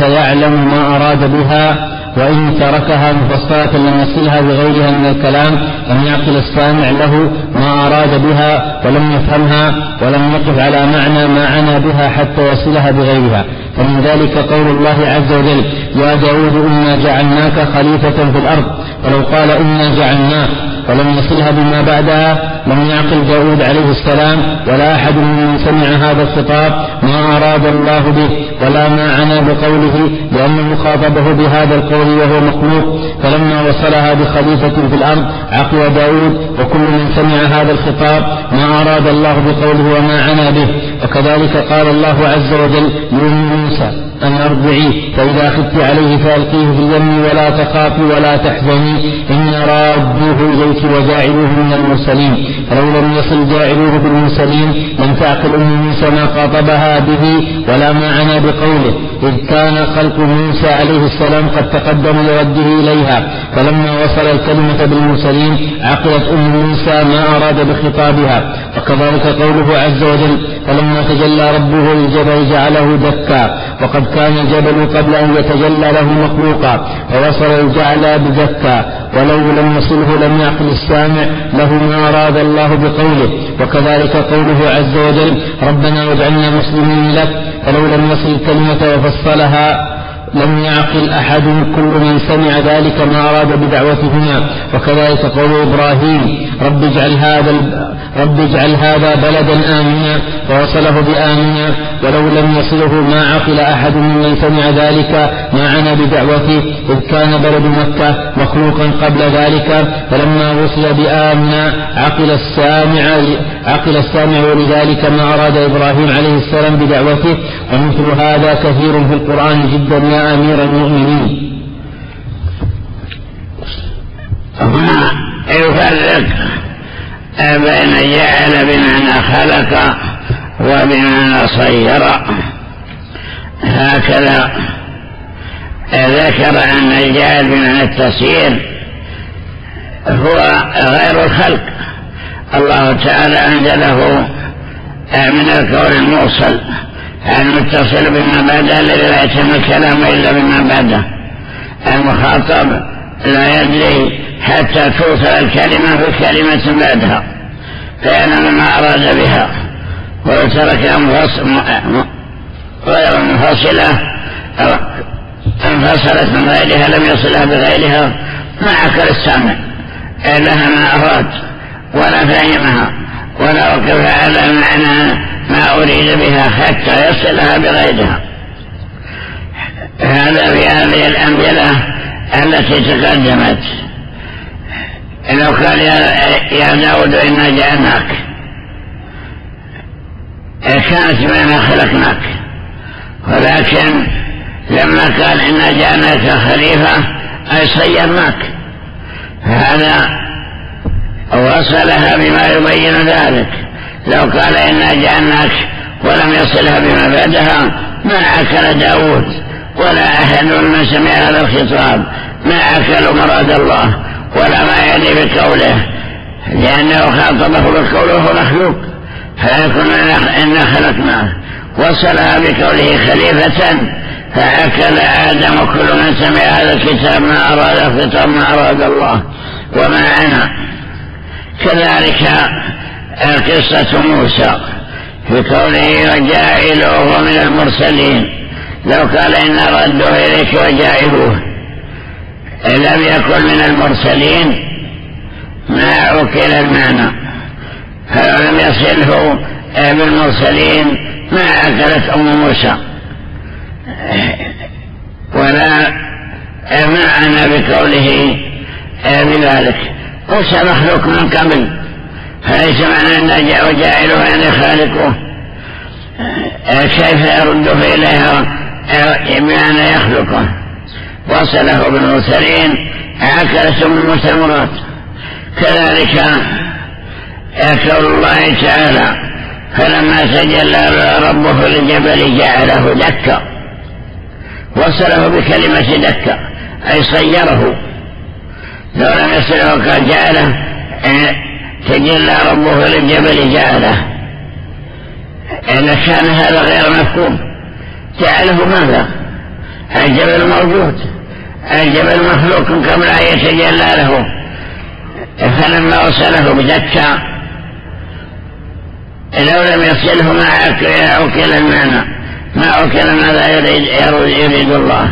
فيعلم ما أراد بها وإن تركها مفصلة لم يصلها بغيرها من الكلام لم يعقل السامع له ما أراد بها ولم يفهمها ولم يقف على معنى ما عنا بها حتى يصلها بغيرها. فمن ذلك قول الله عز وجل يا داود إنا جعلناك خليفة في الأرض. ولو قال إنا جعلناك. ولم يصلها بما بعدها لم يعقل داود عليه السلام ولا أحد ممن سمع هذا الخطاب ما أراد الله به. ولا ما عنا بقوله لأنه خاطبه بهذا القول وهو مخلوق. فلما وصلها بخليفة في الأرض عقل داود وكل من سمع هذا الخطاب ما أراد الله بقوله وما عنا به. وكذلك قال الله عز وجل لأم موسى أن أرضعيه فإذا خفت عليه فألقيه في اليم ولا تخافي ولا تحزني إن رادوه إليك وجاعلوه من المرسلين. فلو لم يصل جاعلوه بالمرسلين لم تعقل أم موسى ما خاطبها به ولا ما عنا بقوله إذ كان خلق موسى عليه السلام قد تقدم لرده إليها فلما وصل الكلمة بالمرسلين عقلت أم موسى ما أراد بخطابها وكذلك قوله عز وجل فلما تجلى ربه للجبل جعله دكا وقد كان الجبل قبل أن يتجلى له مخلوقا فوصل الجعل بدكا ولو لم يصله لم يعقل السامع له ما أراد الله بقوله. وكذلك قوله عز وجل ربنا واجعلنا مسلمين لك فلو لم يصل الكلمة وفصلها لم يعقل أحد كل من سمع ذلك ما أراد بدعوتهما. وكذلك قول إبراهيم رب اجعل هذا رب اجعل هذا بلدا آمنا. ووصله بآمنا. ولو لم يصله ما عقل أحد ممن سمع ذلك ما عنا بدعوته. إذ كان بلد مكة مخلوقا قبل ذلك. فلما وصل بآمنا عقل السامع عقل السامع ولذلك ما أراد إبراهيم عليه السلام بدعوته. ومثل هذا كثير في القرآن جدا يا أمير المؤمنين. هنا يفرق بين جعل بمعنى خلق وبمعنى صير. هكذا ذكر أن الجعل بمعنى التصير هو غير الخلق. الله تعالى أنزله من الكون الموصل المتصل بما بعده الذي لا يتم الكلام إلا بما بعده المخاطب لا يدري حتى توصل الكلمة في كلمة بعدها فيعلم ما أراد بها ولو ترك غير منفصلة انفصلت من غيرها لم يصلها بغيرها ما عقل السامع لها ما أراد ولا فهمها. ولا وقف على معنى ما أريد بها حتى يصلها بغيرها. هذا في هذه الأمثلة التي تقدمت. لو قال يا داود إنا جاءناك. كانت ما خلقناك. ولكن لما قال إنا جاءناك خليفة أي صيرناك. هذا وصلها بما يبين ذلك. لو قال إنا جعلناك ولم يصلها بما بعدها ما أكل داود ولا أحد من سمع هذا الخطاب ما أكل مراد الله ولا ما يلي بقوله لأنه خاطبه بقوله مخلوق. فيكون إنا خلقناه. وصلها بقوله خليفة فأكل آدم كل من سمع هذا الكتاب ما أراد الخطاب ما أراد الله. وما أنا كذلك قصة موسى. في قوله وجائلوه من المرسلين. لو قال إن ردوا إليك وجائلوه لم يكن من المرسلين. ما أكل المعنى. فلو لم يصله بالمرسلين ما أكلت أم موسى. ولا معنى بقوله بذلك. موسى مخلوق من قبل فليس معنى أن جاء وجائله يعني خالقه. كيف يرده إليها بمعنى يخلقه؟ وصله بالمرسلين عكس من المرسلات كذلك قول الله تعالى فلما تجلى ربه للجبل جعله دكا. وصله بكلمة دكا أي صيره. لو لم يصله قال جعله تجلى ربه للجبل جعله. إذا كان هذا غير مفهوم. جعله ماذا؟ الجبل موجود. الجبل مخلوق قبل أن يتجلى له. فلما وصله بدكا لو لم يصله ما أكل المعنى ما أكل ماذا يريد, يريد الله.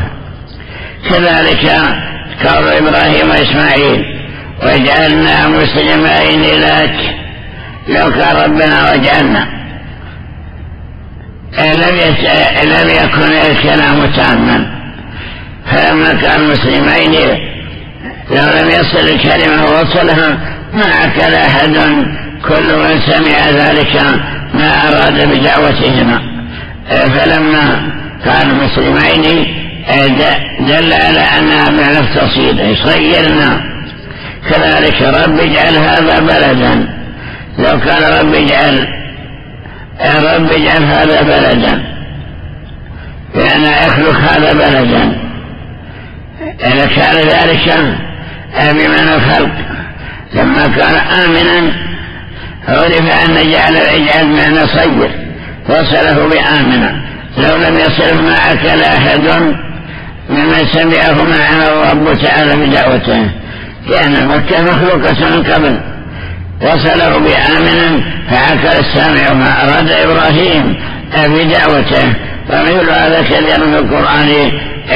كذلك قول إبراهيم وإسماعيل واجعلنا مسلمين لك. لو كان ربنا وجعلنا. لم لم يكن الكلام تاما فلما كان مسلمين. لو لم يصل الكلمة ووصلها ما أكل أحد. كل من سمع ذلك ما أراد بدعوتهما. فلما كانوا مسلمين دل على أنها من التصيد صيرنا كذلك رب اجعل هذا بلدا. لو كان رب اجعل رب اجعل هذا بلدا. لأن يخلق هذا بلدا. إذا كان ذلك بمعنى الخلق. لما كان آمنا عرف أن جعل اجعل معنى صير. وصله بآمنة لو لم يصل معك لأحد ممن سمعه معنا الرب تعالى بدعوته لأن مكة مخلوقة من قبل. وصله بآمنا فعكر السامع ما أراد إبراهيم بدعوته فمثل هذا كثير في القرآن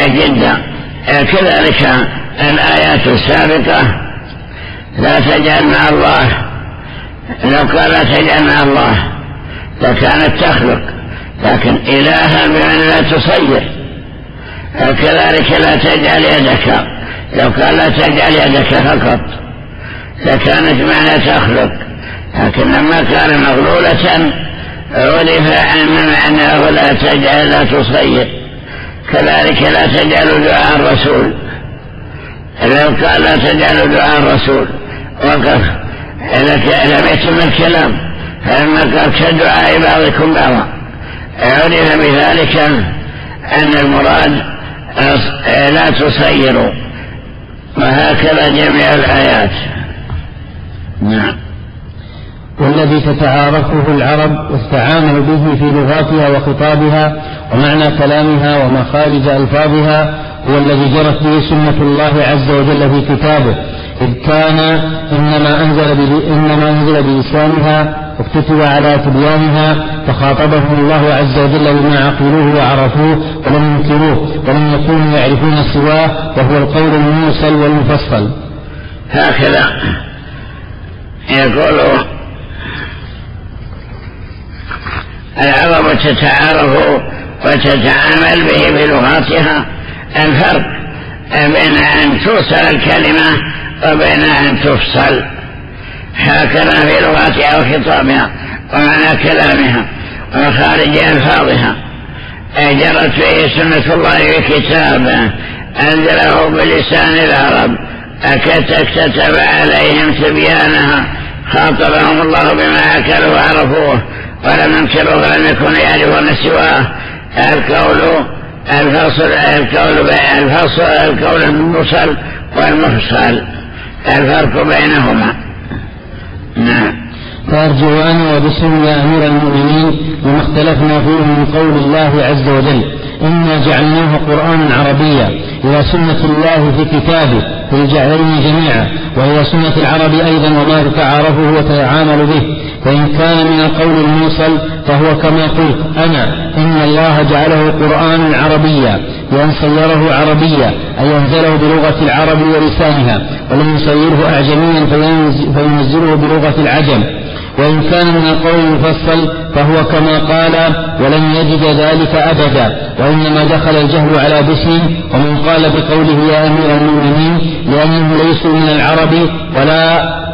جدا كذلك الآيات السابقة لا تجعل مع الله. لو قال لا تجعل مع الله لكانت تخلق. لكن إلها بمعنى لا تصير. كذلك لا تجعل يدك لو قال لا تجعل يدك فقط لكانت معنى تخلق. لكن لما كان مغلولة عرف عن معناه لا تجعل لا تصير. كذلك لا تجعل دعاء الرسول. لو قال لا تجعل دعاء الرسول وقف لم يتم الكلام فلما قال كدعاء بعضكم بعضا عرف بذلك أن المراد لا تصيروا وهكذا جميع الآيات. نعم. والذي تتعارفه العرب واستعاملوا به في لغاتها وخطابها ومعنى كلامها ومخارج ألفاظها هو الذي جرت به سنة الله عز وجل في كتابه. إذ كان إنما أنزل, إنما أنزل بلسانها واكتتب على تبيانها فخاطبهم الله عز وجل بما عقلوه وعرفوه ولم ينكروه ولم يكونوا يعرفون سواه وهو القول الموصل والمفصل. هكذا. يقول العرب تتعارف وتتعامل به بلغاتها. الفرق بين أن توصل الكلمة وبين أن تفصل. هكذا في لغاتها وخطابها ومعنى كلامها ومخارج ألفاظها. جرت فيه سنة الله بكتابه أنزله بلسان العرب. أكتب عليهم تبيانها. خاطبهم الله بما أكلوا وعرفوه. ولم ينكروا ولم يكونوا يعرفون سواه. القول الفصل القول الفصل القول المفصل والمفصل الفرق بينهما. نعم. أنا وبشر يا أمير المؤمنين لما اختلفنا فيه من قول الله عز وجل إنا جعلناه قرآنا عربيا إلى سنة الله في كتابه في الجعلين جميعا وإلى سنة العرب أيضا وما تتعارفه وتتعامل به فإن كان من القول الموصل فهو كما قلت أنا إن الله جعله قرآنا عربيا. بأن صيره عربيا أي أنزله بلغة العرب ولسانها ولم يصيره أعجميا فينزله بلغة العجم. وإن كان من القول المفصل فهو كما قال ولن يجد ذلك أبدا وإنما دخل الجهل على باسم ومن قال بقوله يا أمير المؤمنين لأنهم ليسوا من العرب ولا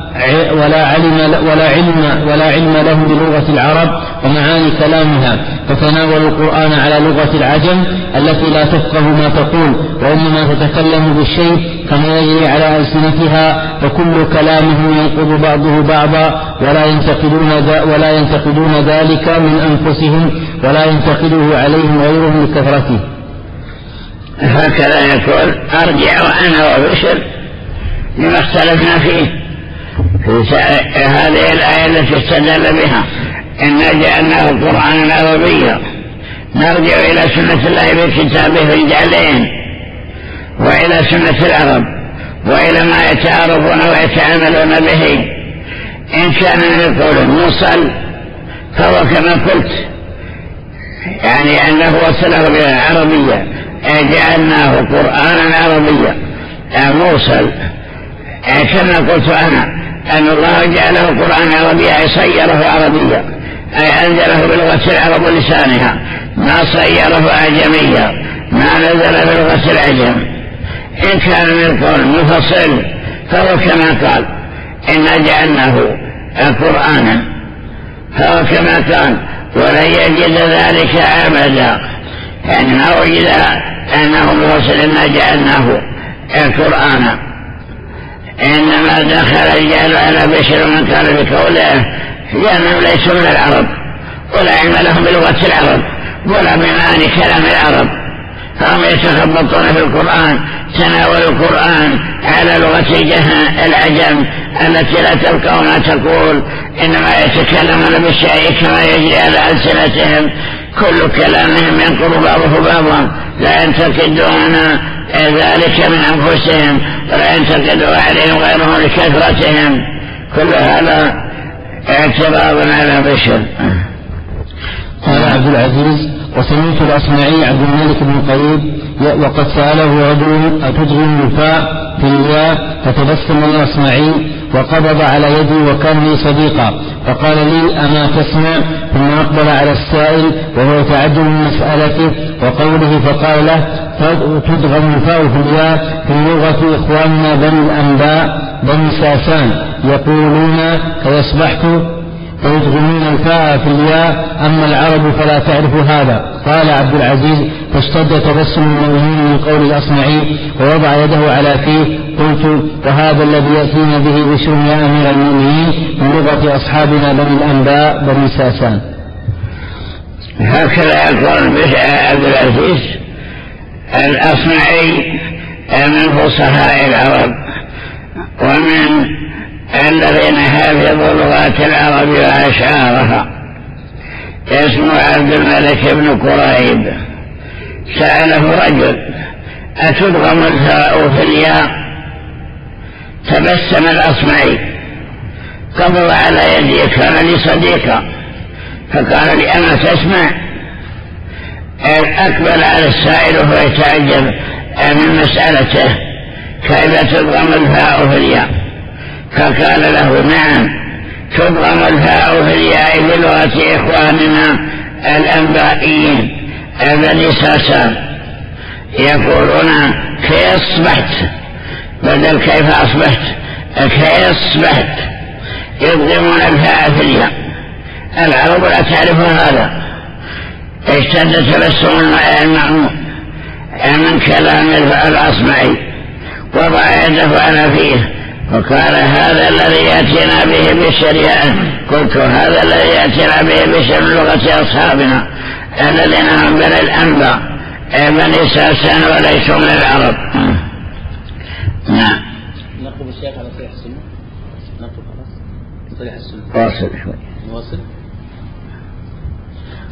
ولا علم ولا علم ولا علم لهم بلغة العرب ومعاني كلامها فتناولوا القرآن على لغة العجم التي لا تفقه ما تقول وإنما تتكلم بالشيء كما يجري على ألسنتها فكل كلامهم ينقض بعضه بعضا ولا ينتقدون ولا ينتقدون ذلك من أنفسهم ولا ينتقده عليهم غيرهم لكثرته. هكذا يقول أرجع وأنا وبشر لما اختلفنا فيه هذه الآية التي استدل بها. إنا جعلناه قرآنا عربيا نرجع إلى سنة الله في الجعلين وإلى سنة العرب. وإلى ما يتعارفون ويتعاملون به. إن كان من القول الموصل فهو كما قلت. يعني أنه وصله بالعربية جعلناه قرآنا عربيا. موصل. كما قلت أنا. أن الله جعله القرآن عربيا أي صيره عربيا أي أنزله بلغة العرب ولسانها ما صيره أعجميا ما نزل بلغة العجم إن كان من القول مفصل فهو كما قال إنا جعلناه قرآنا فهو كما قال ولن يجد ذلك أبدا. يعني ما وجد أنه مفصل إنا جعلناه قرآنا إنما دخل الجهل على بشر من كان بقوله لأنهم ليسوا من العرب ولا علم لهم بلغة العرب ولا بمعاني كلام العرب. فهم يتخبطون في القرآن تناولوا القرآن على لغة العجم التي لا تبقى ما تقول. إنما يتكلمون بالشيء كما يجري على ألسنتهم. كل كلامهم ينقل بعضه بعضا لا ينتقدون ذلك من أنفسهم ولا ينتقد عليهم غيرهم لكثرتهم كل هذا اعتراض على بشر. قال عبد العزيز وسمعت الأصمعي عبد الملك بن قريب وقد سأله رجل أتدغم الفاء في الياء فتبسم الأصمعي وقبض على يدي وكان لي صديقا. فقال لي أما تسمع؟ ثم أقبل على السائل وهو يتعجب من مسألته وقوله فقال له تدغم الفاء في الياء. في لغة إخواننا بني الأنباء بني ساسان يقولون فيصبحت ويدغمون الفاء في الياء أما العرب فلا تعرف هذا. قال عبد العزيز فاشتد تبسم المؤمنين من قول الأصمعي ووضع يده على فيه قلت وهذا الذي يأتينا به بشر يا أمير المؤمنين من لغة أصحابنا بني الأنباء بني ساسان. هكذا يقول عبد العزيز الأصمعي من فصحاء العرب ومن الذين حفظوا لغات العرب وأشعارها. اسمه عبد الملك بن قريب سأله رجل أتدغم الفاء في الياء؟ تبسم الأصمعي. قبض على يدي كان لي صديقا فقال لي أما تسمع؟ أقبل على السائل وهو يتعجب من مسألته كيف تدغم الفاء في الياء؟ فقال له نعم تضغم الفاء في الياء بلغة إخواننا الأنبائيين بني ساسان يقولون كي أصبحت؟ بدل كيف أصبحت؟ كي أصبحت؟ في الياء العرب لا تعرف هذا. اشتد تبسم المأمون من كلام الأصمعي. وضع يده على فيه. وقال هذا الذي يأتينا به بالشريعة. قلت هذا الذي يأتينا به بشر لغة أصحابنا. الذين هم بني الأنبا بني ساسان وليسوا من العرب. نعم. نقب الشيخ على صحيح السنة. نقب خلاص. صحيح السنة. واصل شوي. واصل.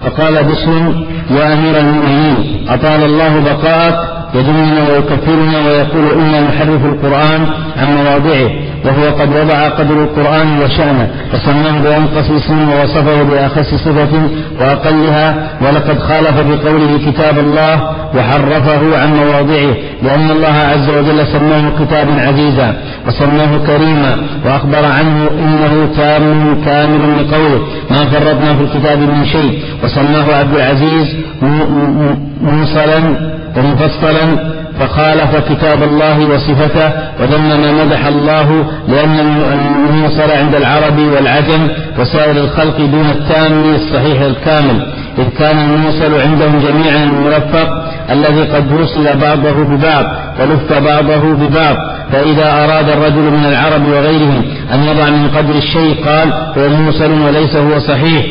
فقال بشر يا أمير المؤمنين أطال الله بقاءك يدلنا ويكفرنا ويقول إنا نحرف القرآن عن مواضعه وهو قد وضع قدر القرآن وشأنه وسماه بأنقص اسم ووصفه بأخس صفة وأقلها ولقد خالف بقوله كتاب الله وحرفه عن مواضعه لأن الله عز وجل سماه كتابا عزيزا. وسماه كريما وأخبر عنه إنه تام كامل لقوله ما فرطنا في الكتاب من شيء وسماه عبد العزيز موصلا ومفصلا فخالف كتاب الله وصفته وذم ما مدح الله لأن الموصل عند العرب والعجم وسائر الخلق دون التام الصحيح الكامل إذ كان الموصل عندهم جميعا المرفق الذي قد وصل بعضه ببعض ولف بعضه ببعض. فإذا أراد الرجل من العرب وغيرهم أن يضع من قدر الشيء قال هو موصل وليس هو صحيح.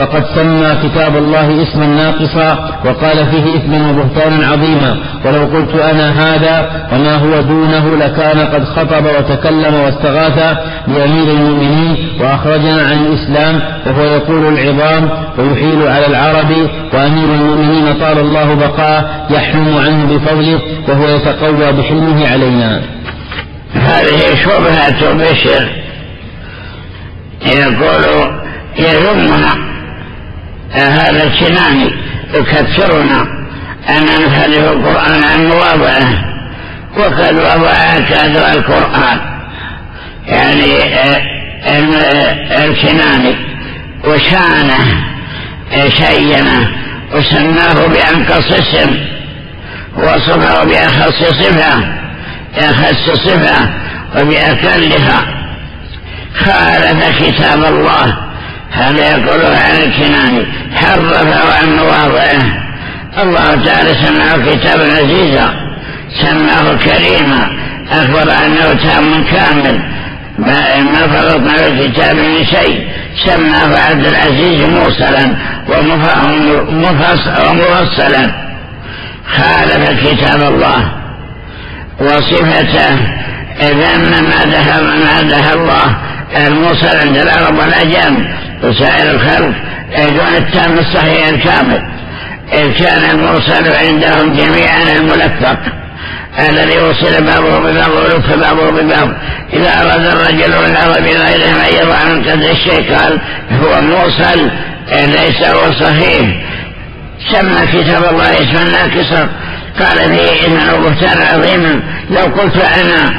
فقد سمى كتاب الله اسما ناقصا وقال فيه إثما وبهتانا عظيما. ولو قلت أنا هذا وما هو دونه لكان قد خطب وتكلم واستغاث بأمير المؤمنين وأخرجنا عن الإسلام وهو يقول العظام ويحيل على العرب وأمير المؤمنين طال الله بقاء يحلم عنه بفضله وهو يتقوى بحلمه علينا. هذه شبهة بشر يقول يذمنا هذا الكناني يكثرنا أن نحذف القرآن عن مواضعه وقد وضع كذا القرآن. يعني الكناني وشانه شينه. وسماه بأنقص اسم. وصفه بأخص صفة. أخص صفة وبأكلها خالف كتاب الله. هذا يقوله عن الكناني حرفه عن مواضعه. الله تعالى سماه كتابا عزيزا سماه كريما أخبر أنه تام كامل. ما فرطنا في الكتاب من شيء. سماه عبد العزيز موصلا ومفصلا خالف كتاب الله. وصفته ذم ما ذهب ما الله الموصل عند العرب والعجم وسائر الخلق دون التام الصحيح الكامل إذ كان المرسل عندهم جميعا الملفق الذي وصل بابه بباب ولف بابه بباب. إذا أراد الرجل من العرب غيرهم أن يضع من قدر الشيء قال هو موصل ليس هو صحيح. سمى كتاب الله اسما ناكسا قال فيه إنه بهتان عظيما. لو قلت أنا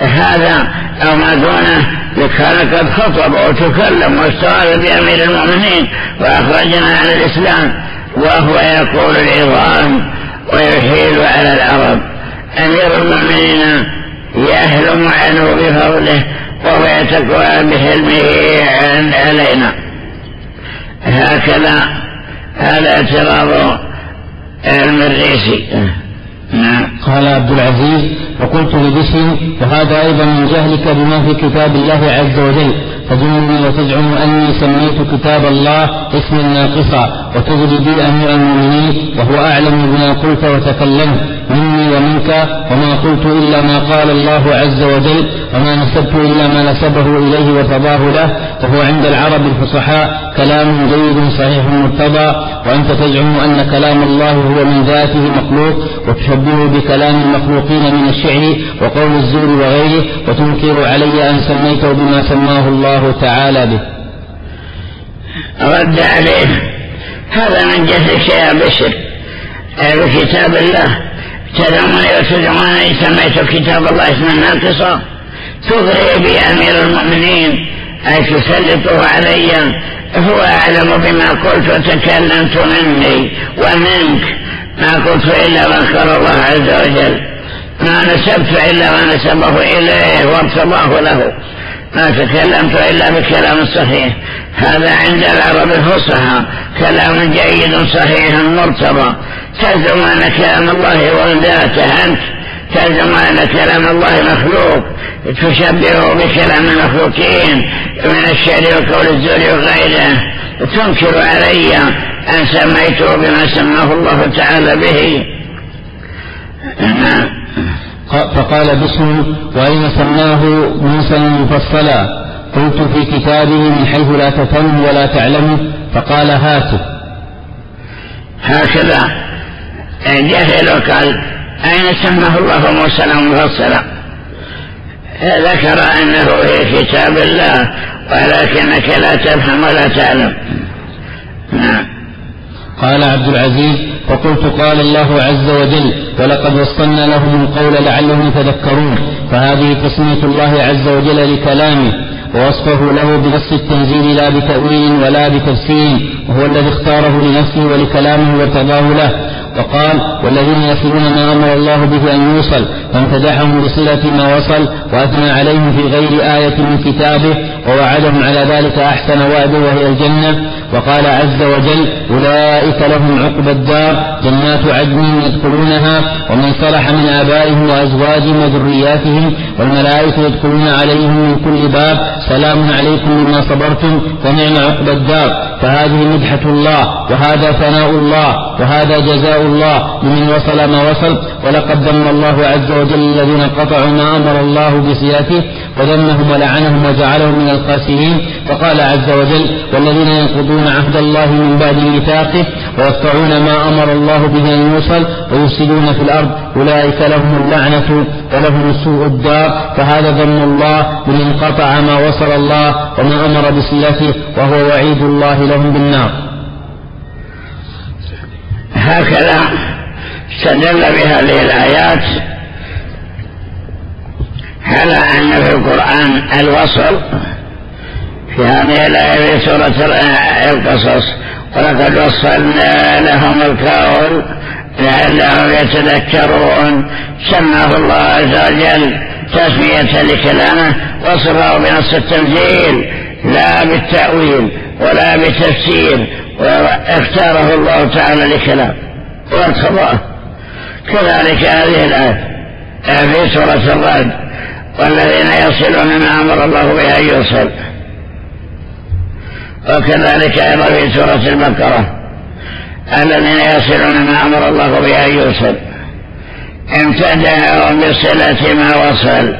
هذا أو ما دونه لكان قد خطب وتكلم واستوى بأمير المؤمنين وأخرجنا عن الإسلام وهو يقول العظام ويحيل على العرب أمير المؤمنين يهلم عنه بفضله وهو يتكوى بحلمه علينا. هكذا هذا اعتراض المريسي نعم. قال عبد العزيز وقلت لبشر وهذا أيضا من جهلك بما في كتاب الله عز وجل. تظنني وتزعم أني سميت كتاب الله اسما ناقصا وتغري بي أمير المؤمنين وهو أعلم بما قلت وتكلمت مني ومنك وما قلت إلا ما قال الله عز وجل وما نسبت إلا ما نسبه إليه وتضاه له وهو عند العرب الفصحاء كلام جيد صحيح مرتضى وأنت تزعم أن كلام الله هو من ذاته مخلوق وتشبهه بكلام المخلوقين من الشعر وقول الزور وغيره وتنكر علي أن سميته بما سماه الله تعالى به. رد عليه. هذا من جهل يا بشر بكتاب الله. تدعوني وتدعوني سميت كتاب الله اسما ناقصا. تغري بي أمير المؤمنين. أي تسلطه علي. هو أعلم بما قلت وتكلمت مني ومنك. ما قلت إلا ما قال الله عز وجل. ما نسبت إلا ما نسبه إليه وارتضاه له. ما تكلمت إلا بكلام صحيح. هذا عند العرب الفصحى. كلام جيد صحيح مرتضى تزعم كلام الله هو ذاته أنت. تزعم أن كلام الله مخلوق تشبهه بكلام المخلوقين من الشعر وقول الزور وغيره. تنكر علي أن سميته بما سماه الله تعالى به. فقال باسم وأين سماه موسى مفصلا؟ قلت في كتابه من حيث لا تفهمه ولا تعلمه فقال هاته. هكذا. جهل وقال أين سماه الله موسى مفصلا ذكر أنه في كتاب الله ولكنك لا تفهم ولا تعلم. نعم. قال عبد العزيز فقلت قال الله عز وجل ولقد وصلنا لهم القول لعلهم يتذكرون فهذه تسمية الله عز وجل لكلامه ووصفه له بنص التنزيل لا بتأويل ولا بتفسير وهو الذي اختاره لنفسه ولكلامه وارتضاه له. وقال والذين يصلون ما أمر الله به أن يوصل فامتدحهم بصلة ما وصل وأثنى عليهم في غير آية من كتابه ووعدهم على ذلك أحسن وعد وهي الجنة. وقال عز وجل أولئك لهم عقبى الدار جنات عدن يدخلونها ومن صلح من آبائهم وأزواجهم وذرياتهم والملائكة يدخلون عليهم من كل باب. سلام عليكم بما صبرتم فنعم عقبى الدار. فهذه مدحة الله وهذا ثناء الله وهذا جزاء الله لمن وصل ما وصل. ولقد ذم الله عز وجل الذين قطعوا ما أمر الله بصياته وذمهم ولعنهم وجعلهم من الخاسرين فقال عز وجل والذين ينقضون عهد الله من بعد ميثاقه ويقطعون ما أمر الله به أن يوصل ويفسدون في الأرض أولئك لهم اللعنة ولهم سوء الدار فهذا ذم الله لمن قطع ما وصل الله وما أمر بصلته وهو وعيد الله لهم بالنار. هكذا استدل بهذه الآيات على أن في القرآن الوصل في هذه الآية في سورة القصص. ولقد وصلنا لهم القول لعلهم يتذكرون. سماه الله عز وجل تسمية لكلامه وصفه بنص التنزيل. لا بالتأويل ولا بتفسير واختاره الله تعالى لكلام. وارتضاه كذلك هذه الآية. في سورة الرعد. والذين يصلون ما أمر الله به أن يوصل وكذلك أيضا في سورة البقرة. الذين يصلون ما أمر الله به أن يوصل امتدحهم بصلة ما وصل.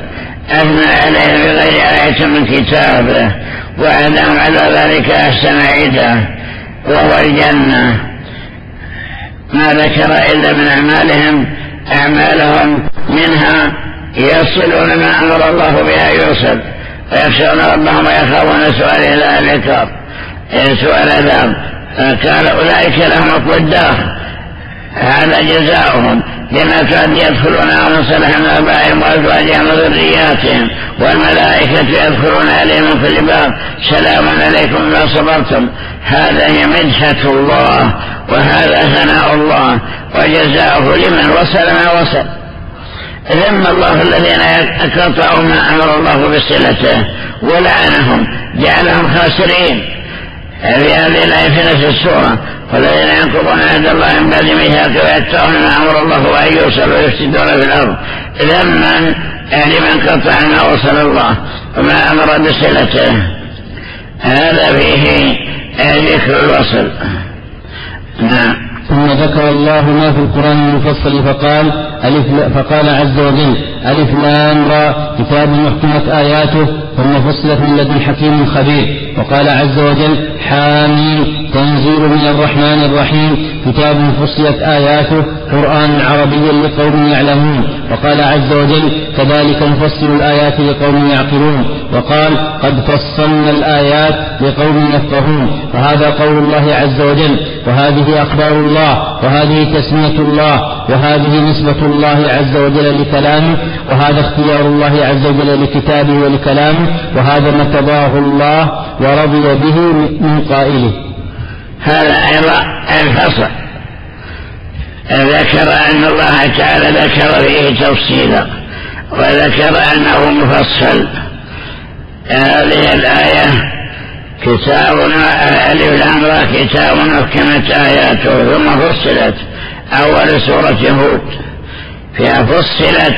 أثنى عليه بغير آية من كتابه. وأدام على ذلك أحسن عيدا. وهو الجنة. ما ذكر إلا من أعمالهم. أعمالهم منها يصلون ما أمر الله بها يوصل ويخشون ربهم ويخافون سؤال ذلك سؤال العذاب قال أولئك لهم عقب الدار. هذا جزاؤهم جنات يدخلون ومن صلح من ابائهم وأزواجهم وذرياتهم والملائكة يدخلون عليهم من كل باب سلام عليكم بما صبرتم. هذا هي مدحة الله وهذا ثناء الله وجزاؤه لمن وصل ما وصل. ذم الله الذين قطعوا ما أمر الله بصلته ولعنهم جعلهم خاسرين. في هذه الايه في نفس السورة والذين ينقضون عهد الله من بعد ميثاقه ويكترون ما أمر الله ان يوصل ويفسدون في الأرض. ذما لمن قطع ما وصل الله وما أمر بصلته. هذا فيه ذكر الوصل. نعم. ثم ذكر الله ما في القرآن المفصل فقال ألف فقال عز وجل ألف لام را كتاب محكمت آياته ثم فصلت من لدن حكيم خبير. وقال عز وجل حامين تنزيل من الرحمن الرحيم. كتاب فصلت آياته قرآن عربيا لقوم يعلمون. وقال عز وجل كذلك نفصل الآيات لقوم يعقلون. وقال قد فصلنا الآيات لقوم يفقهون. وهذا قول الله عز وجل وهذه أخبار الله وهذه تسمية الله وهذه نسبة الله عز وجل لكلامه وهذا اختيار الله عز وجل لكتابه ولكلامه وهذا ما تضاه الله ورضي به من قائله. هذا أيضا الفصل ذكر أن الله تعالى ذكر فيه تفصيلا وذكر أنه مفصل. هذه الآية كتابنا ألف الأمر كتاب محكمت آياته ثم فصلت. أول سورة هود. فيها فصلت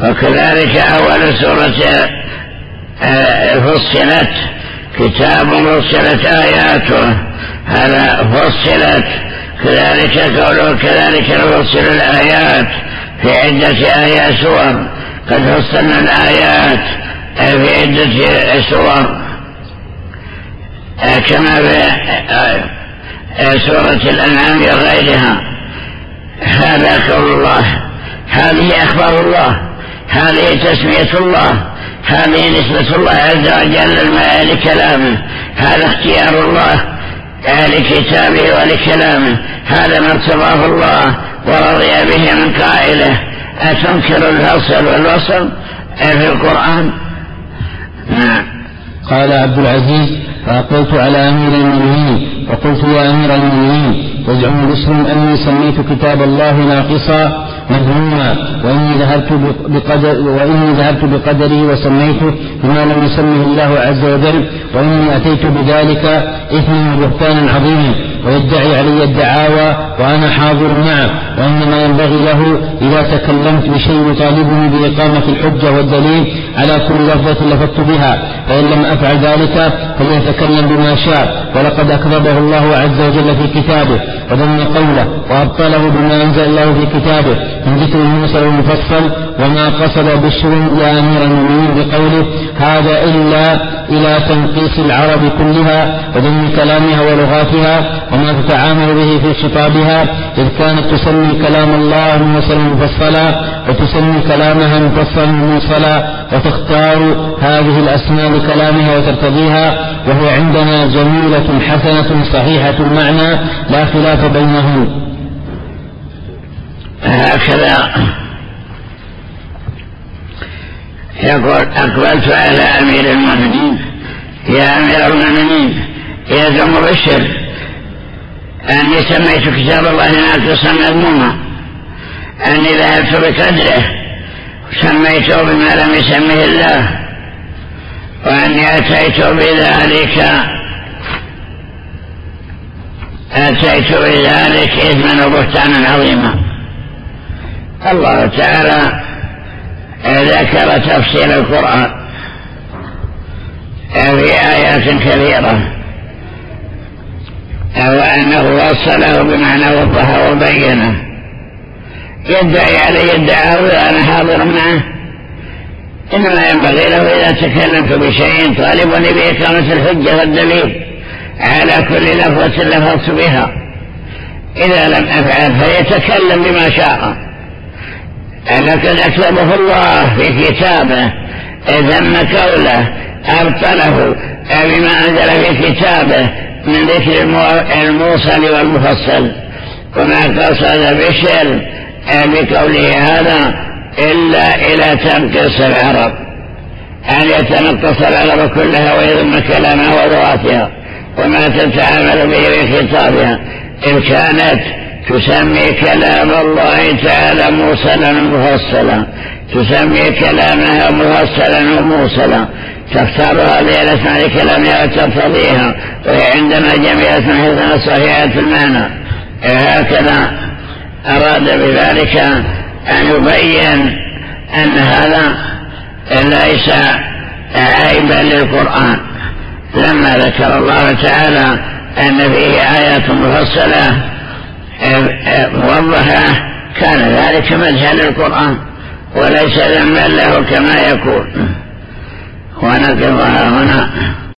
وكذلك أول سورة آه، فصلت. كتاب فصلت آياته. هذا فصلت. كذلك قوله كذلك نفصل الآيات. في عدة آيات سور. قد فصلنا الآيات في عدة سور. كما في سورة الأنعام وغيرها. هذا قول الله. هذه أخبار الله. هذه تسمية الله. هذه نسبة الله عز وجل لكلامه هذا اختيار الله. لكتابه ولكلامه. هذا ما ارتضاه الله ورضي به من قائله. أتنكر الفصل والوصل؟ في القرآن؟ نعم. قال عبد العزيز فأقلت على أمير المؤمنين وقلت يا أمير المؤمنين يزعم بشر أني سميت كتاب الله ناقصا مذموما وإني ذهبت بقدر وإني ذهبت بقدري وسميته بما لم يسمه الله عز وجل وإني أتيت بذلك إثما وبهتانا عظيما ويدعي علي الدعاوى وأنا حاضر معه وإنما ينبغي له إذا تكلمت بشيء يطالبني بإقامة الحجة والدليل على كل لفظة لفظت بها فإن لم أفعل ذلك فليتكلم بما شاء ولقد أكذبه الله عز وجل في كتابه وذم قوله وأبطله بما أنزل الله في كتابه من ذكر الموسى المفصل وما قصد بشر يا أمير المؤمنين بقوله هذا إلا إلى تنقيص العرب كلها وذم كلامها ولغاتها وما تتعامل به في خطابها إذ كانت تسمي كلام الله موسى مفصلا وتسمي كلامها مفصلا موصلا وتختار هذه الأسماء لكلامها وترتضيها وهي عندنا جميلة حسنة صحيحة المعنى لا خلاف بينهم. هكذا. يقول أقبلت على أمير المؤمنين. يا أمير المؤمنين يا بشر أني سميت كتاب الله ناقصا مذموما أني ذهبت بقدره. سميته بما لم يسمه الله. وأني أتيت بذلك أتيت بذلك إثما وبهتانا عظيما. الله تعالى ذكر تفسير القرآن في آيات كثيرة. أنه وصله بمعنى وضح وبينه. يدعي عليه يدعي أنا حاضر معه. إنما ينبغي له إذا تكلمت بشيء طالبني بإقامة الحجة والدليل على كل لفظة لفظت بها. إذا لم أفعل فيتكلم بما شاء. لكن أكتبه الله في كتابه. ذم قوله أبطله. بما أنزل في كتابه من ذكر الموصل والمفصل. وما قصد بشر بقوله هذا إلا إلى تنقص العرب. أن يتنقص العرب كلها ويذم كلامها وذواتها وما تتعامل به في خطابها. إن كانت تسمي كلام الله تعالى موصلا مفصلا تسمي كلامها مفصلا وموصلا تختارها لأسماء كلامها وترتضيها وهي عندنا جميع حسنة صحيحة المعنى. هكذا؟ أراد بذلك أن يبين أن هذا ليس عيبا للقرآن. لما ذكر الله تعالى أن فيه آيات مفصلة موضحة كان ذلك مدحا للقرآن وليس ذنبا له كما يكون. ونقضها هنا.